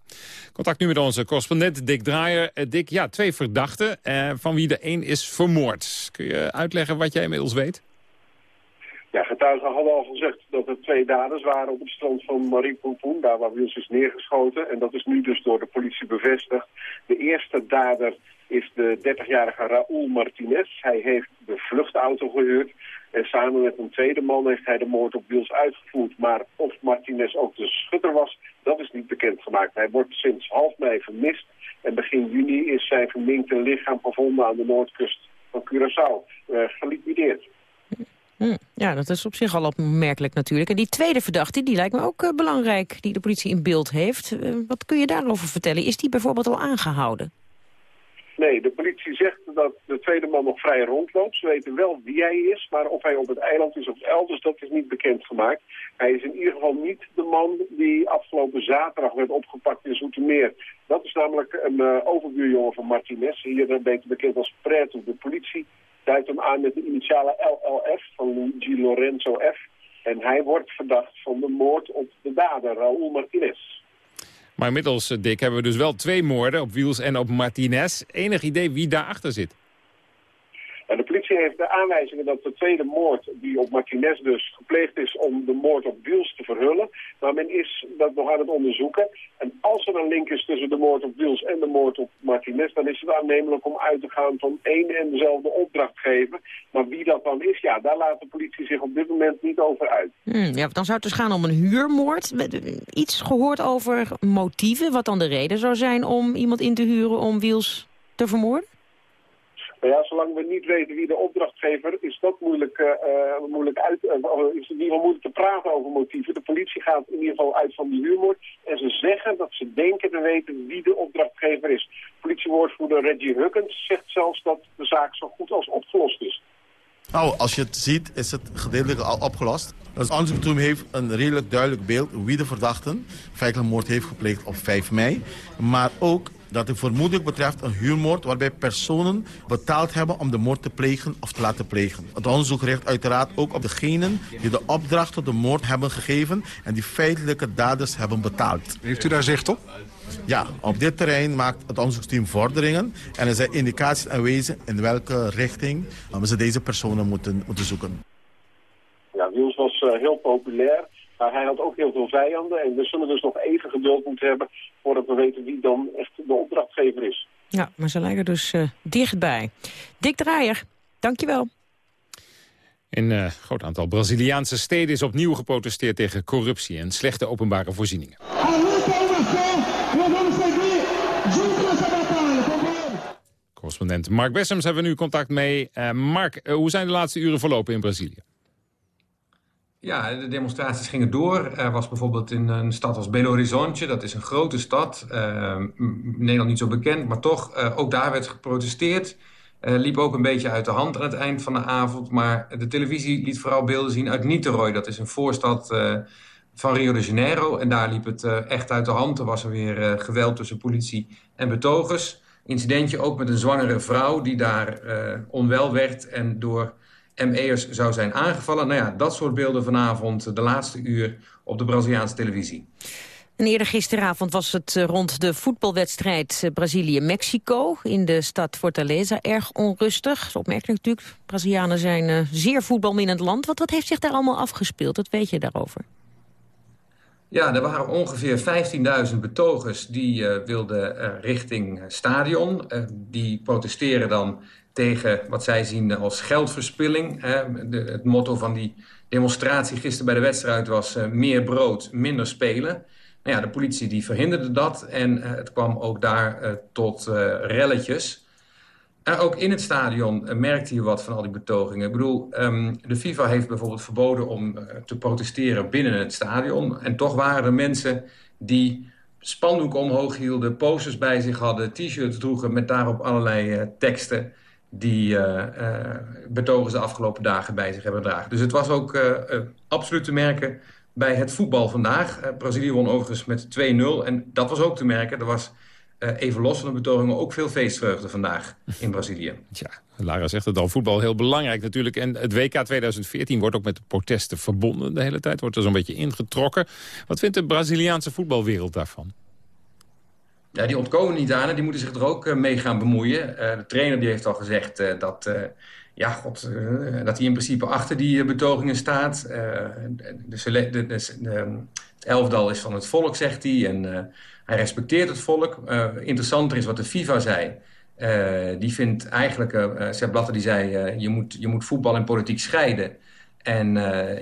Contact nu met onze correspondent Dick Draaier. Uh, Dick, ja, twee verdachten, uh, van wie de een is vermoord. Kun je uitleggen wat jij inmiddels weet?
Ja, getuigen hadden al gezegd dat er twee daders waren op het strand van Maripoepon, daar waar Wils is neergeschoten. En dat is nu dus door de politie bevestigd. De eerste dader is de 30-jarige Raúl Martinez. Hij heeft de vluchtauto gehuurd. En samen met een tweede man heeft hij de moord op Wils uitgevoerd. Maar of Martinez ook de schutter was, dat is niet bekendgemaakt. Hij wordt sinds half mei vermist. En begin juni is zijn verminkte lichaam gevonden aan de noordkust van Curaçao. Uh, geliquideerd.
Hm, ja, dat is op zich al opmerkelijk natuurlijk. En die tweede verdachte, die lijkt me ook uh, belangrijk, die de politie in beeld heeft. Uh, wat kun je daarover vertellen? Is die bijvoorbeeld al aangehouden?
Nee, de politie zegt dat de tweede man nog vrij rondloopt. Ze weten wel wie hij is, maar of hij op het eiland is of elders, dat is niet bekendgemaakt. Hij is in ieder geval niet de man die afgelopen zaterdag werd opgepakt in Zoetermeer. Dat is namelijk een uh, overbuurjongen van Martinez, hier beter bekend als Preto. De politie duidt hem aan met de initiale LLF van Luigi Lorenzo F. En hij wordt verdacht van de moord op de dader, Raúl Martinez.
Maar inmiddels, eh, Dick, hebben we dus wel twee moorden op Wiels en op Martinez. Enig idee wie daarachter zit?
Politie heeft de aanwijzingen dat de tweede moord, die op Martinez dus gepleegd is om de moord op Wiels te verhullen. Maar men is dat nog aan het onderzoeken. En als er een link is tussen de moord op Wiels en de moord op Martinez, dan is het aannemelijk om uit te gaan van één en dezelfde opdrachtgever. Maar wie dat dan is, ja, daar laat de politie zich op dit moment niet over uit.
Hmm, ja, dan zou het dus gaan om een huurmoord. Iets gehoord over motieven, wat dan de reden zou zijn om iemand in te huren om Wiels te vermoorden?
Maar ja, zolang we niet weten wie de opdrachtgever is, dat moeilijk, uh, moeilijk uit, is in ieder geval moeilijk te praten over motieven. De politie gaat in ieder geval uit van die huurmoord. En ze zeggen dat ze denken te weten wie de opdrachtgever is. Politiewoordvoerder Reggie Huckens zegt zelfs dat de zaak zo goed als opgelost is.
Nou, als je het ziet, is het gedeeltelijk al opgelost. Dus ons onderzoekteam heeft een redelijk duidelijk beeld wie de verdachten feitelijk moord heeft gepleegd op 5 mei. Maar ook dat het vermoedelijk betreft een huurmoord waarbij personen betaald hebben om de moord te plegen of te laten plegen. Het onderzoek richt uiteraard ook op degenen die de opdracht tot de moord hebben gegeven en die feitelijke daders hebben betaald.
Heeft u daar zicht op?
Ja, op dit terrein maakt het onderzoeksteam vorderingen en er zijn indicaties aanwezig in welke richting we ze deze personen moeten, moeten zoeken.
Ja, Wiels was uh, heel populair. Maar hij had ook heel veel vijanden en we zullen dus nog even geduld moeten hebben voordat we weten wie dan echt de opdrachtgever is.
Ja, maar ze lijken dus uh, dichtbij. Dick Draaier, dankjewel.
In een groot aantal Braziliaanse steden is opnieuw geprotesteerd tegen corruptie en slechte openbare voorzieningen. Correspondent Mark Bessems hebben we nu contact mee. Uh, Mark, uh, hoe zijn de laatste uren verlopen in Brazilië?
Ja, de demonstraties gingen door. Er was bijvoorbeeld in een stad als Belo Horizonte, dat is een grote stad, uh, Nederland niet zo bekend, maar toch, ook daar werd geprotesteerd. liep ook een beetje uit de hand aan het eind van de avond, maar de televisie liet vooral beelden zien uit Niterói. Dat is een voorstad van Rio de Janeiro en daar liep het echt uit de hand. Er was er weer geweld tussen politie en betogers incidentje ook met een zwangere vrouw die daar onwel werd en door ME'ers zou zijn aangevallen. Nou ja, dat soort beelden vanavond, de laatste uur op de Braziliaanse televisie.
En eerder gisteravond was het eh, rond de voetbalwedstrijd eh, Brazilië-Mexico in de stad Fortaleza erg onrustig. Opmerkelijk natuurlijk. Brazilianen zijn een zeer voetbalminnend land. Wat, wat heeft zich daar allemaal afgespeeld? Wat weet je daarover?
Ja, er waren ongeveer 15.000 betogers die uh, wilden uh, richting stadion. Die protesteren dan tegen wat zij zien als geldverspilling. Het motto van die demonstratie gisteren bij de wedstrijd was meer brood, minder spelen. Nou ja, de politie die verhinderde dat en het kwam ook daar tot relletjes. Ook in het stadion merkte je wat van al die betogingen. Ik bedoel, um, de FIFA heeft bijvoorbeeld verboden om te protesteren binnen het stadion. En toch waren er mensen die spandoeken omhoog hielden, posters bij zich hadden, t-shirts droegen met daarop allerlei teksten die betogers de afgelopen dagen bij zich hebben gedragen. Dus het was ook absoluut te merken bij het voetbal vandaag. Brazilië won overigens met 2-0 en dat was ook te merken. Er was uh, even los van de betogingen ook veel feestvreugde vandaag in Brazilië.
Ja, Lara zegt het al, voetbal heel belangrijk natuurlijk. En het WK 2014 wordt ook met de protesten verbonden de hele tijd. Wordt er zo'n beetje ingetrokken. Wat vindt de Braziliaanse voetbalwereld daarvan?
Ja, die ontkomen niet aan en die moeten zich er ook uh, mee gaan bemoeien. Uh, de trainer die heeft al gezegd dat, ja, God, dat hij in principe achter die betogingen staat. De, de, de, het elfdal is van het volk, zegt hij. En hij respecteert het volk. Interessanter is wat de FIFA zei. Die vindt eigenlijk, uh, Sepp Blatter die zei... je, moet, je moet voetbal en politiek scheiden. En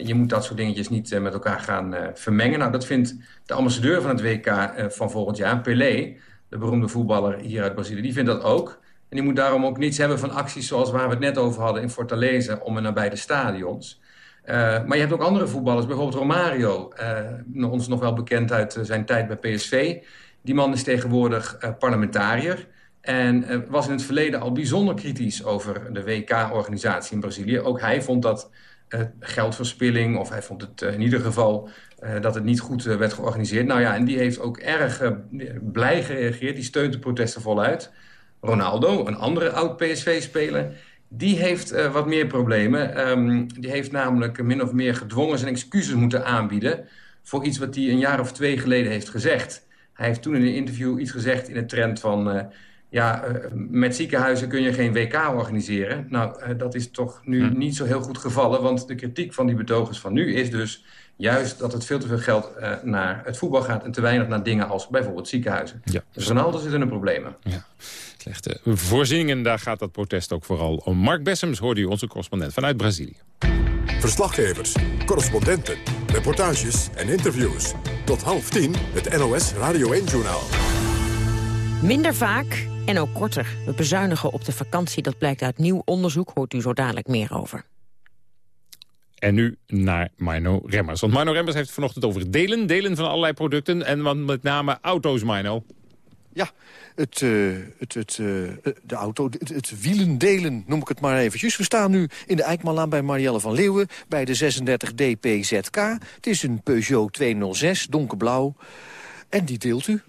je moet dat soort dingetjes niet met elkaar gaan vermengen. Nou, dat vindt de ambassadeur van het WK van volgend jaar, Pelé... de beroemde voetballer hier uit Brazilië, die vindt dat ook. En die moet daarom ook niets hebben van acties zoals waar we het net over hadden... in Fortaleza, om en nabij de stadions... Maar je hebt ook andere voetballers, bijvoorbeeld Romario. Uh, ons nog wel bekend uit zijn tijd bij PSV. Die man is tegenwoordig parlementariër. En was in het verleden al bijzonder kritisch over de WK-organisatie in Brazilië. Ook hij vond dat geldverspilling, of hij vond het in ieder geval dat het niet goed werd georganiseerd. Nou ja, en die heeft ook erg blij gereageerd. Die steunt de protesten voluit. Ronaldo, een andere oud-PSV-speler die heeft wat meer problemen. Um, die heeft namelijk min of meer gedwongen zijn excuses moeten aanbieden... voor iets wat hij een jaar of twee geleden heeft gezegd. Hij heeft toen in een interview iets gezegd in het trend van... ja, uh, met ziekenhuizen kun je geen WK organiseren. Nou, dat is toch nu hm. niet zo heel goed gevallen... want de kritiek van die betogers van nu is dus juist dat het veel te veel geld naar het voetbal gaat... en te weinig naar dingen als bijvoorbeeld ziekenhuizen. Ja. Dus Ronaldo zit in de problemen.
Ja. Slechte voorzieningen, daar gaat dat protest ook vooral om. Mark Bessems hoorde u onze correspondent vanuit Brazilië.
Verslaggevers, correspondenten, reportages en interviews. Tot half tien het NOS Radio 1-journaal.
Minder vaak en ook korter. We bezuinigen op de vakantie, dat blijkt uit nieuw onderzoek. Hoort u zo dadelijk meer over.
En nu naar Mino Remmers. Want Mino Remmers heeft het vanochtend over delen. Delen van allerlei producten en met name auto's, Mino.
Ja, het, uh, het, het, uh, de auto, het, het, wielendelen noem ik het maar eventjes. We staan nu in de Eikmanlaan bij Marielle van Leeuwen... bij de 36 DPZK. Het is een Peugeot 206, donkerblauw. En die deelt u?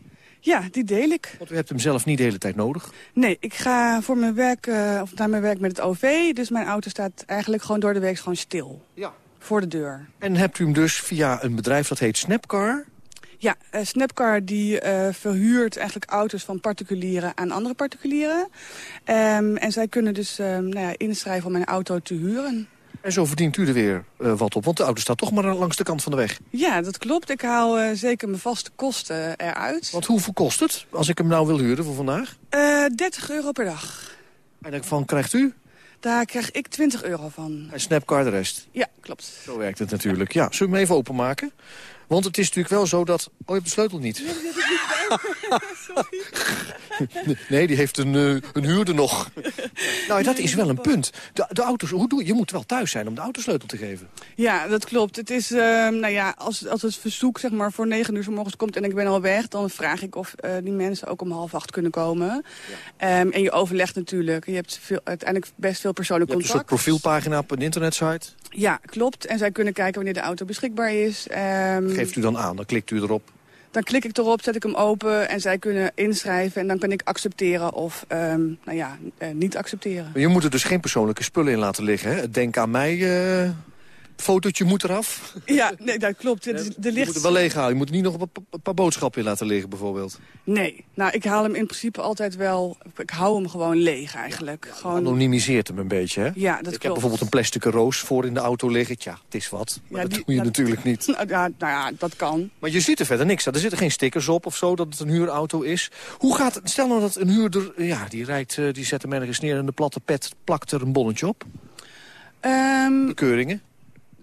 Ja, die deel ik.
Want u hebt hem zelf niet de hele tijd nodig?
Nee, ik ga voor mijn werk, uh, of naar mijn werk met het OV. Dus mijn auto staat eigenlijk gewoon door de week gewoon stil.
Ja.
Voor de deur.
En hebt u hem dus via een bedrijf dat heet Snapcar...
Ja, uh, Snapcar die uh, verhuurt eigenlijk auto's van particulieren aan andere particulieren. Um, en zij kunnen dus um, nou ja, inschrijven om mijn auto te huren.
En zo verdient u er weer uh, wat op, want de auto staat toch maar langs de kant van de weg.
Ja, dat klopt. Ik haal zeker mijn vaste kosten eruit.
Want hoeveel kost het, als ik hem nou wil huren voor vandaag?
30 euro per dag.
En daarvan krijgt u?
Daar krijg ik 20 euro van.
En Snapcar de rest.
Ja, klopt.
Zo werkt het natuurlijk. Ja, zullen we hem even openmaken? Want het is natuurlijk wel zo dat... Oh, je hebt de sleutel niet. Nee, die heeft een, uh, een huurder nog. nou, dat is wel een punt. De, de auto's, hoe doe je? Je moet wel thuis zijn om de autosleutel te geven.
Ja, dat klopt. Het is, uh, nou ja, als, als het verzoek zeg maar, voor negen uur s morgens komt en ik ben al weg... dan vraag ik of uh, die mensen ook om half acht kunnen komen. Ja. Um, en je overlegt natuurlijk. Je hebt veel, uiteindelijk best veel persoonlijk
contact. Je hebt een soort profielpagina op een internetsite?
Ja, klopt. En zij kunnen kijken wanneer de auto beschikbaar is. Um,
Geeft u dan aan, dan klikt u erop.
Dan klik ik erop, zet ik hem open en zij kunnen inschrijven. En dan kan ik accepteren of um, nou ja, uh, niet accepteren.
Je moet er dus geen persoonlijke spullen in laten liggen. Hè? Denk aan mij, uh, fotootje moet eraf.
Ja, nee, dat klopt. Is, de
Je moet het wel leeg houden. Je moet niet nog een, een paar boodschappen in laten liggen bijvoorbeeld.
Nee, nou ik haal hem in principe altijd wel... Ik hou hem gewoon leeg eigenlijk. Ja, gewoon...
Anonimiseert hem een beetje, hè?
Ja, dat
ik
klopt.
heb bijvoorbeeld een plastic roos voor in de auto liggen. Tja, het is wat. Maar ja, dat die, doe je dat, natuurlijk niet.
Nou ja, nou ja, dat kan.
Maar je ziet er verder niks aan. Er zitten geen stickers op of zo dat het een huurauto is. Hoe gaat het? Stel nou dat een huurder... Ja, die rijdt, die zet hem ergens neer en de platte pet plakt er een bonnetje op.
Um,
Bekeuringen?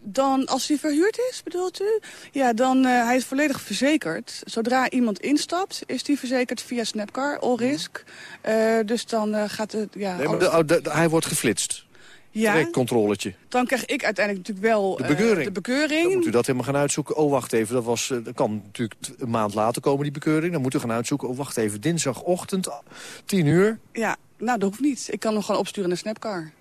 Dan, als hij verhuurd is, bedoelt u? Ja, dan uh, hij is volledig verzekerd. Zodra iemand instapt, is hij verzekerd via Snapcar, all risk. Uh, dus dan uh, gaat het... Ja,
nee, maar de, de, de, hij wordt geflitst.
Ja.
controletje.
Dan krijg ik uiteindelijk natuurlijk wel
de bekeuring.
de bekeuring.
Dan moet u dat helemaal gaan uitzoeken. Oh, wacht even, dat, was, dat kan natuurlijk een maand later komen, die bekeuring. Dan moet u gaan uitzoeken. Oh, wacht even, dinsdagochtend, 10 uur.
Ja, nou, dat hoeft niet. Ik kan hem gewoon opsturen naar Snapcar.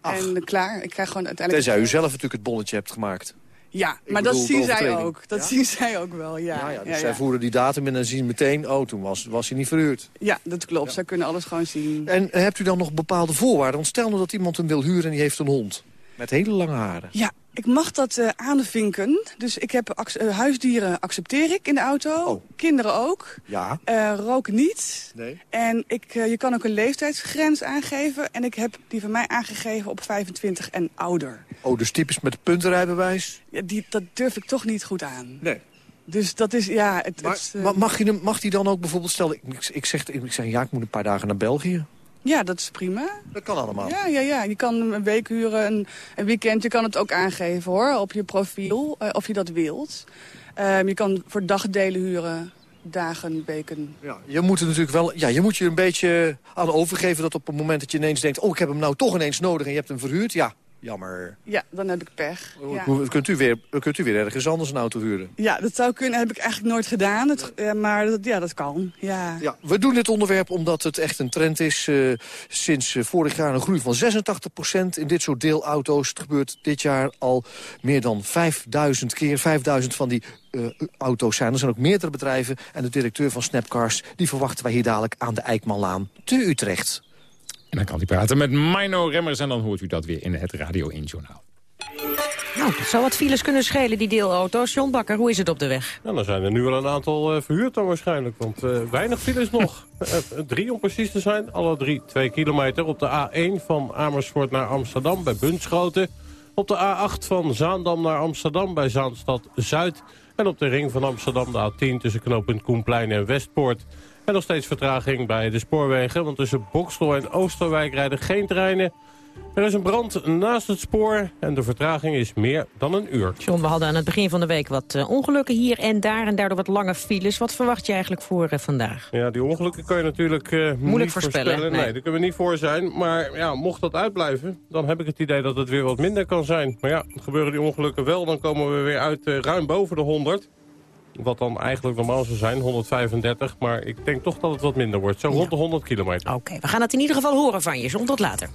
Ach. En klaar, ik krijg gewoon uiteindelijk...
Tenzij u zelf natuurlijk het bonnetje hebt gemaakt.
Ja, ik maar dat zien zij ook. Dat ja? zien zij ook wel, ja.
ja, ja dus
ja,
zij voeren die datum in en zien meteen... oh, toen was, was hij niet verhuurd.
Ja, dat klopt. Zij kunnen alles gewoon zien.
En hebt u dan nog bepaalde voorwaarden? Want stel nou dat iemand hem wil huren en die heeft een hond. Met hele lange haren.
Ja, ik mag dat uh, aanvinken. Dus ik heb uh, huisdieren accepteer ik in de auto.
Oh.
Kinderen ook.
Ja.
Uh, roken niet.
Nee.
En ik, je kan ook een leeftijdsgrens aangeven. En ik heb die van mij aangegeven op 25 en ouder.
Oh, dus typisch met puntenrijbewijs?
Ja, die, dat durf ik toch niet goed aan.
Nee.
Dus dat is, ja... Het,
maar,
het,
maar mag, je, mag die dan ook bijvoorbeeld... Stel, ik, ik, zeg, ik zeg, ja, ik moet een paar dagen naar België.
Ja, dat is prima.
Dat kan allemaal.
Ja, ja, ja. Je kan een week huren, een, een weekend. Je kan het ook aangeven hoor, op je profiel, uh, of je dat wilt. Um, je kan voor dagdelen huren, dagen, weken.
Ja, je moet er natuurlijk wel, ja, je moet je een beetje aan overgeven dat op het moment dat je ineens denkt... oh, ik heb hem nou toch ineens nodig en je hebt hem verhuurd. Ja, jammer.
Ja, dan heb ik pech. Ja.
Kunt, u weer, kunt u weer ergens anders een auto huren?
Ja, dat zou kunnen. heb ik eigenlijk nooit gedaan. Het, ja, maar dat, ja, dat kan. Ja.
Ja, we doen dit onderwerp omdat het echt een trend is. Uh, sinds uh, vorig jaar een groei van 86% in dit soort deelauto's. Het gebeurt dit jaar al meer dan 5000 keer. 5000 van die uh, auto's zijn. Er zijn ook meerdere bedrijven. En de directeur van Snapcars, die verwachten wij hier dadelijk aan de Eikmanlaan te Utrecht.
En dan kan hij praten met Mino Remmers en dan hoort u dat weer in het Radio 1 Journaal.
Nou, dat zou wat files kunnen schelen, die deelauto's. John Bakker, hoe is het op de weg?
Nou, dan zijn er nu wel een aantal uh, verhuurd dan waarschijnlijk. Want uh, weinig files nog. Uh, drie om precies te zijn. Alle drie twee kilometer. Op de A1 van Amersfoort naar Amsterdam bij Bunschoten. Op de A8 van Zaandam naar Amsterdam bij Zaanstad Zuid. En op de ring van Amsterdam de A10 tussen knooppunt Koenplein en Westpoort. En nog steeds vertraging bij de spoorwegen, want tussen Bokstel en Oosterwijk rijden geen treinen. Er is een brand naast het spoor en de vertraging is meer dan een uur.
John, we hadden aan het begin van de week wat uh, ongelukken hier en daar... en daardoor wat lange files. Wat verwacht je eigenlijk voor uh, vandaag?
Ja, die ongelukken kan je natuurlijk uh,
Moeilijk
niet
voorspellen.
voorspellen. Nee. daar kunnen we niet voor zijn. Maar ja, mocht dat uitblijven, dan heb ik het idee dat het weer wat minder kan zijn. Maar ja, gebeuren die ongelukken wel, dan komen we weer uit ruim boven de 100... Wat dan eigenlijk normaal zou zijn, 135. Maar ik denk toch dat het wat minder wordt. Zo rond de 100 kilometer.
Oké, okay, we gaan het in ieder geval horen van je. Zon tot later.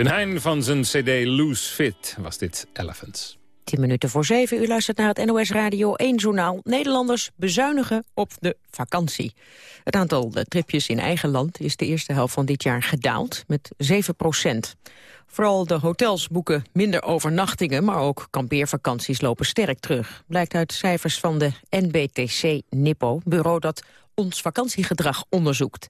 Ruben Heijn van zijn cd Loose Fit was dit Elephants.
10 minuten voor 7. U luistert naar het NOS Radio 1 journaal. Nederlanders bezuinigen op de vakantie. Het aantal eh, tripjes in eigen land is de eerste helft van dit jaar gedaald met 7 procent. Vooral de hotels boeken minder overnachtingen, maar ook kampeervakanties lopen sterk terug. Blijkt uit cijfers van de NBTC Nippo, bureau dat ons vakantiegedrag onderzoekt.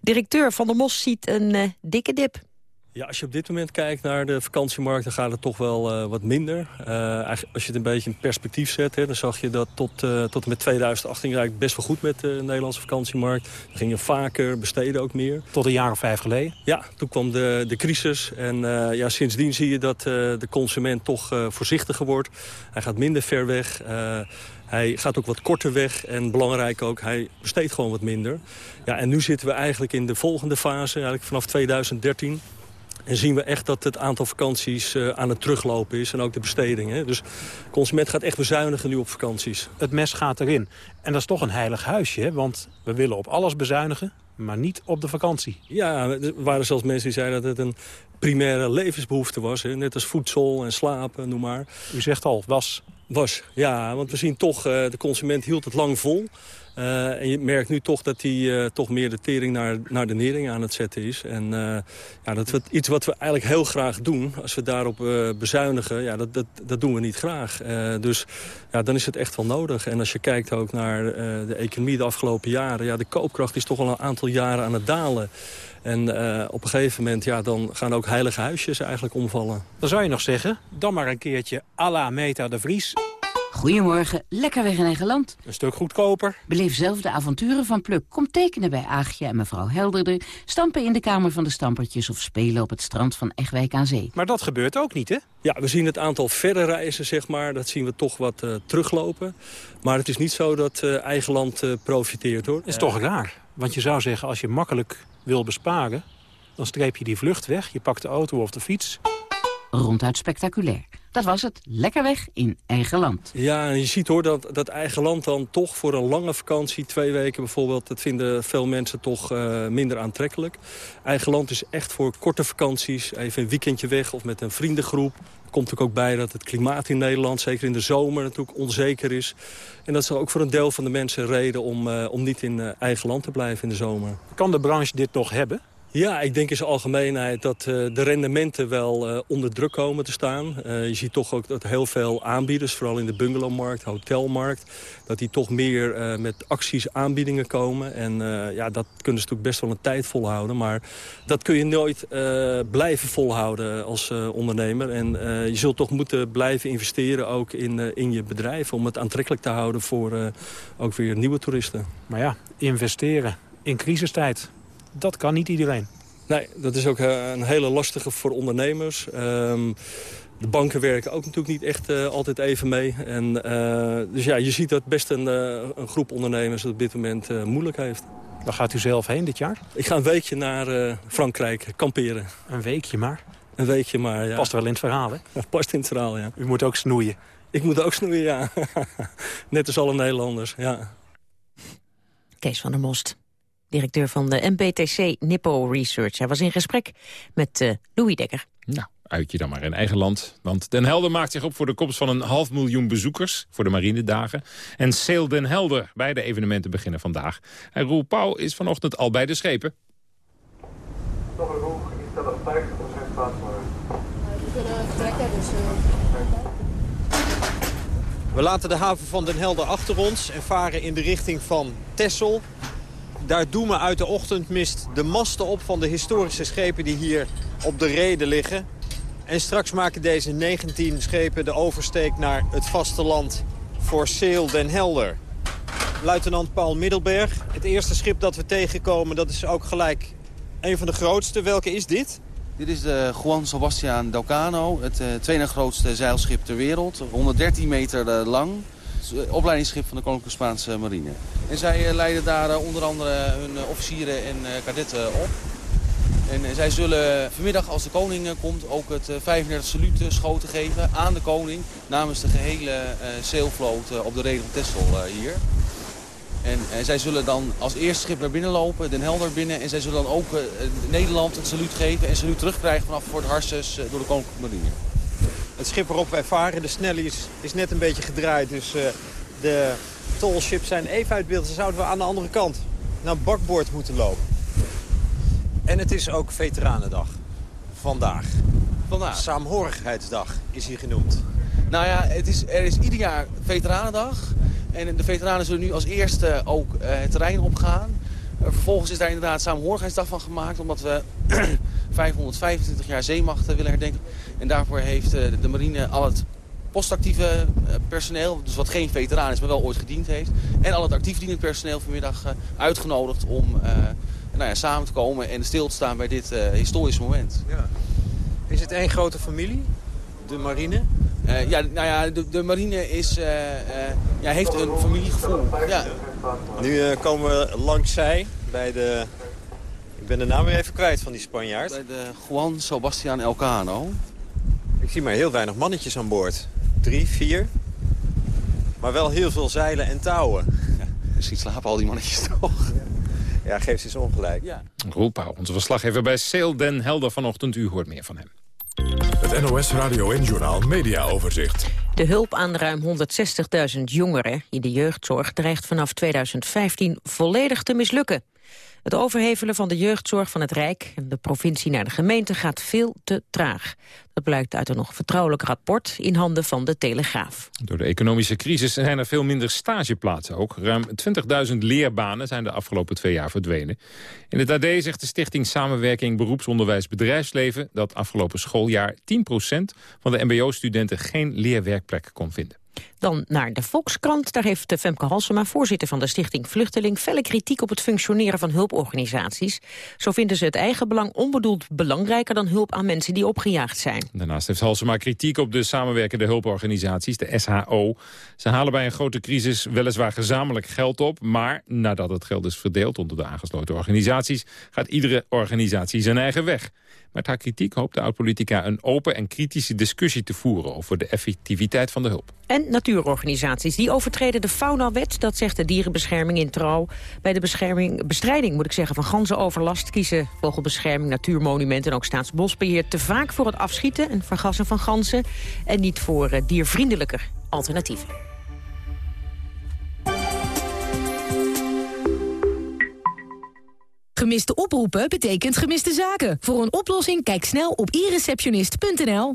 Directeur Van der Mos ziet een uh, dikke dip.
Ja, als je op dit moment kijkt naar de vakantiemarkt, dan gaat het toch wel uh, wat minder. Uh, als je het een beetje in perspectief zet, hè, dan zag je dat tot, uh, tot en met 2018 eigenlijk best wel goed met de Nederlandse vakantiemarkt. Dan ging je vaker, besteden ook meer.
Tot een jaar of vijf geleden?
Ja, toen kwam de, de crisis. En ja, sindsdien zie je dat de consument toch voorzichtiger wordt. Hij gaat minder ver weg. Hij gaat ook wat korter weg en belangrijk ook, hij besteedt gewoon wat minder. Ja, en nu zitten we eigenlijk in de volgende fase, eigenlijk vanaf 2013... En zien we echt dat het aantal vakanties uh, aan het teruglopen is. En ook de bestedingen. Dus de consument gaat echt bezuinigen nu op vakanties.
Het mes gaat erin. En dat is toch een heilig huisje. Hè? Want we willen op alles bezuinigen, maar niet op de vakantie.
Ja, er waren zelfs mensen die zeiden dat het een primaire levensbehoefte was. Hè? Net als voedsel en slapen, noem maar.
U zegt al, was.
Was, ja. Want we zien toch, uh, de consument hield het lang vol. Uh, en je merkt nu toch dat hij uh, toch meer de tering naar, naar de nering aan het zetten is. En uh, ja, dat we, iets wat we eigenlijk heel graag doen, als we daarop bezuinigen, ja, dat, dat, dat doen we niet graag. dus ja, dan is het echt wel nodig. En als je kijkt ook naar de economie de afgelopen jaren, ja, de koopkracht is toch al een aantal jaren aan het dalen. En op een gegeven moment ja, dan gaan ook heilige huisjes eigenlijk omvallen.
Dan zou je nog zeggen, dan maar een keertje à la Meta de Vries...
Goedemorgen, lekker weg in eigen land.
Een stuk goedkoper.
Beleef zelf de avonturen van Pluk. Kom tekenen bij Aagje en mevrouw Helderder. Stampen in de Kamer van de Stampertjes of spelen op het strand van Egwijk aan Zee.
Maar dat gebeurt ook niet, hè?
Ja, we zien het aantal verre reizen, zeg maar, dat zien we toch wat uh, teruglopen. Maar het is niet zo dat uh, eigen land uh, profiteert, hoor.
Dat is toch raar. Want je zou zeggen, als je makkelijk wil besparen... dan streep je die vlucht weg, je pakt de auto of de fiets.
Ronduit spectaculair. Dat was het. Lekker weg in eigen land.
Ja, en je ziet hoor dat, dat eigen land dan toch voor een lange vakantie... twee weken bijvoorbeeld, dat vinden veel mensen toch uh, minder aantrekkelijk. Eigen land is echt voor korte vakanties. Even een weekendje weg of met een vriendengroep. Er komt natuurlijk ook bij dat het klimaat in Nederland, zeker in de zomer, natuurlijk onzeker is. En dat is ook voor een deel van de mensen reden om, uh, om niet in uh, eigen land te blijven in de zomer.
Kan de branche dit nog hebben?
Ja, ik denk in zijn algemeenheid dat uh, de rendementen wel uh, onder druk komen te staan. Uh, je ziet toch ook dat heel veel aanbieders, vooral in de bungalowmarkt, hotelmarkt... dat die toch meer met acties, aanbiedingen komen. En ja, dat kunnen ze natuurlijk best wel een tijd volhouden. Maar dat kun je nooit blijven volhouden als ondernemer. En je zult toch moeten blijven investeren ook in, in je bedrijf... om het aantrekkelijk te houden voor ook weer nieuwe toeristen.
Maar ja, investeren in crisistijd dat kan niet iedereen.
Nee, dat is ook eh, een hele lastige voor ondernemers. Um, de banken werken ook natuurlijk niet echt uh, altijd even mee. En, uh, dus ja, je ziet dat best een, uh, een groep ondernemers op dit moment moeilijk heeft.
Waar gaat u zelf heen dit jaar?
Ik ga een weekje naar Frankrijk kamperen.
Een weekje maar?
Een weekje maar, ja.
Past wel in het verhaal, hè?
Ja, past in het verhaal, ja.
U moet ook snoeien?
Ik moet ook snoeien, ja. Net als alle Nederlanders, ja.
Kees van der Most directeur van de MBTC Nippo Research. Hij was in gesprek met uh, Louis Dekker.
Nou, uitje dan maar in eigen land. Want Den Helder maakt zich op voor de komst van een half miljoen bezoekers... voor de marinedagen. En Sail Den Helder, beide evenementen beginnen vandaag. En Roel Pauw is vanochtend al bij de schepen.
Toch een hoog instellen 50% plaats
We kunnen vertrekken, dus...
We laten de haven van Den Helder achter ons en varen in de richting van Texel. Daar doemen uit de ochtendmist de masten op van de historische schepen die hier op de reden liggen. En straks maken deze 19 schepen de oversteek naar het vasteland voor Seel Den Helder. Luitenant Paul Middelberg, het eerste schip dat we tegenkomen, dat is ook gelijk een van de grootste. Welke is dit?
Dit is de Juan Sebastian Delcano, het uh, tweede grootste zeilschip ter wereld. 113 meter uh, lang opleidingsschip van de Koninklijke Spaanse Marine. En zij leiden daar onder andere hun officieren en kadetten op. En zij zullen vanmiddag, als de koning komt, ook het 35 saluut schoten geven aan de koning... namens de gehele zeilvloot op de reden van Texel hier. En, zij zullen dan als eerste schip naar binnen lopen, Den Helder binnen... en zij zullen dan ook Nederland een saluut geven en saluut terugkrijgen vanaf Fort Harses door de Koninklijke Marine.
Het schip waarop wij varen, de Snelly, is, is net een beetje gedraaid. Dus uh, de tolships zijn even uit beeld. Dan zouden we aan de andere kant naar bakboord moeten lopen. En het is ook Veteranendag. Vandaag.
Vandaag.
Saamhorigheidsdag is hier genoemd.
Nou ja, het is, er is ieder jaar Veteranendag. En de veteranen zullen nu als eerste ook uh, het terrein opgaan. Uh, vervolgens is daar inderdaad Saamhorigheidsdag van gemaakt. Omdat we 525 jaar zeemacht willen herdenken. En daarvoor heeft uh, de marine al het postactieve personeel, dus wat geen veteraan is, maar wel ooit gediend heeft. En al het actief dienend personeel vanmiddag uitgenodigd om nou ja, samen te komen en stil te staan bij dit historische moment.
Ja. Is het één grote familie, de marine?
Uh, ja, nou ja, de, de marine is, uh, uh, ja, heeft een familiegevoel. Ja.
Nu komen we langs zij bij de... Ik ben de naam weer even kwijt van die Spanjaard.
Bij de Juan Sebastian Elcano.
Ik zie maar heel weinig mannetjes aan boord. Drie, vier. Maar wel heel veel zeilen en touwen.
Ja, misschien slapen al die mannetjes toch.
Ja, geef ze eens ongelijk.
Ja.
Onze verslaggever bij Sail Den Helder vanochtend. U hoort meer van hem.
Het NOS Radio en Journaal Media Overzicht.
De hulp aan ruim 160.000 jongeren in de jeugdzorg dreigt vanaf 2015 volledig te mislukken. Het overhevelen van de jeugdzorg van het Rijk en de provincie naar de gemeente gaat veel te traag. Dat blijkt uit een nog vertrouwelijk rapport in handen van de Telegraaf.
Door de economische crisis zijn er veel minder stageplaatsen ook. Ruim 20.000 leerbanen zijn de afgelopen twee jaar verdwenen. In het AD zegt de stichting Samenwerking Beroepsonderwijs Bedrijfsleven... dat afgelopen schooljaar 10% van de mbo-studenten geen leerwerkplek kon vinden.
Dan naar de Volkskrant. Daar heeft Femke Halsema, voorzitter van de stichting Vluchteling... felle kritiek op het functioneren van hulporganisaties. Zo vinden ze het eigen belang onbedoeld belangrijker... dan hulp aan mensen die opgejaagd zijn.
Daarnaast heeft Halsema kritiek op de samenwerkende hulporganisaties, de SHO. Ze halen bij een grote crisis weliswaar gezamenlijk geld op... maar nadat het geld is verdeeld onder de aangesloten organisaties... gaat iedere organisatie zijn eigen weg. Met haar kritiek hoopt de oud-politica een open en kritische discussie te voeren... over de effectiviteit van de hulp.
En natuurorganisaties die overtreden de faunawet, dat zegt de dierenbescherming in trouw. Bij de bescherming, bestrijding moet ik zeggen, van ganzenoverlast kiezen vogelbescherming, natuurmonumenten en ook staatsbosbeheer te vaak voor het afschieten en vergassen van ganzen en niet voor uh, diervriendelijker alternatieven.
Gemiste oproepen betekent gemiste zaken. Voor een oplossing kijk snel op ireceptionist.nl.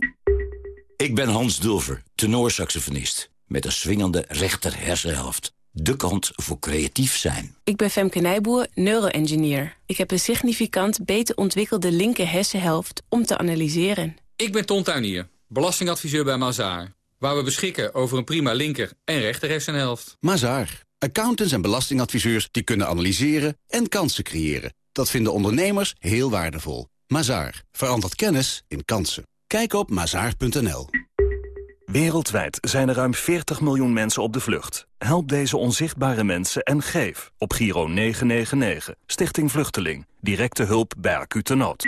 Ik ben Hans Dulver, tenorsaxofonist. Met een swingende rechter hersenhelft. De kant voor creatief zijn.
Ik ben Femke Nijboer, neuroengineer. Ik heb een significant beter ontwikkelde linker hersenhelft om te analyseren.
Ik ben Ton Tuinier, belastingadviseur bij Mazaar. Waar we beschikken over een prima linker en rechter hersenhelft.
Mazaar. Accountants en belastingadviseurs die kunnen analyseren en kansen creëren. Dat vinden ondernemers heel waardevol. Mazaar. Verandert kennis in kansen. Kijk op mazaar.nl.
Wereldwijd zijn er ruim 40 miljoen mensen op de vlucht. Help deze onzichtbare mensen en geef op Giro 999. Stichting Vluchteling. Directe hulp bij acute nood.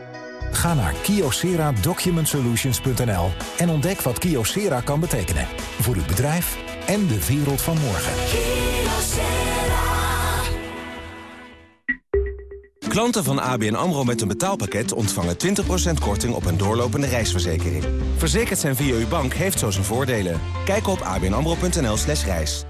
Ga naar kyocera-document-solutions.nl en ontdek wat Kyocera kan betekenen. Voor uw bedrijf en de wereld van morgen.
Klanten van ABN AMRO met een betaalpakket ontvangen 20% korting op een doorlopende reisverzekering. Verzekerd zijn via uw bank heeft zo zijn voordelen. Kijk op abnamro.nl slash reis.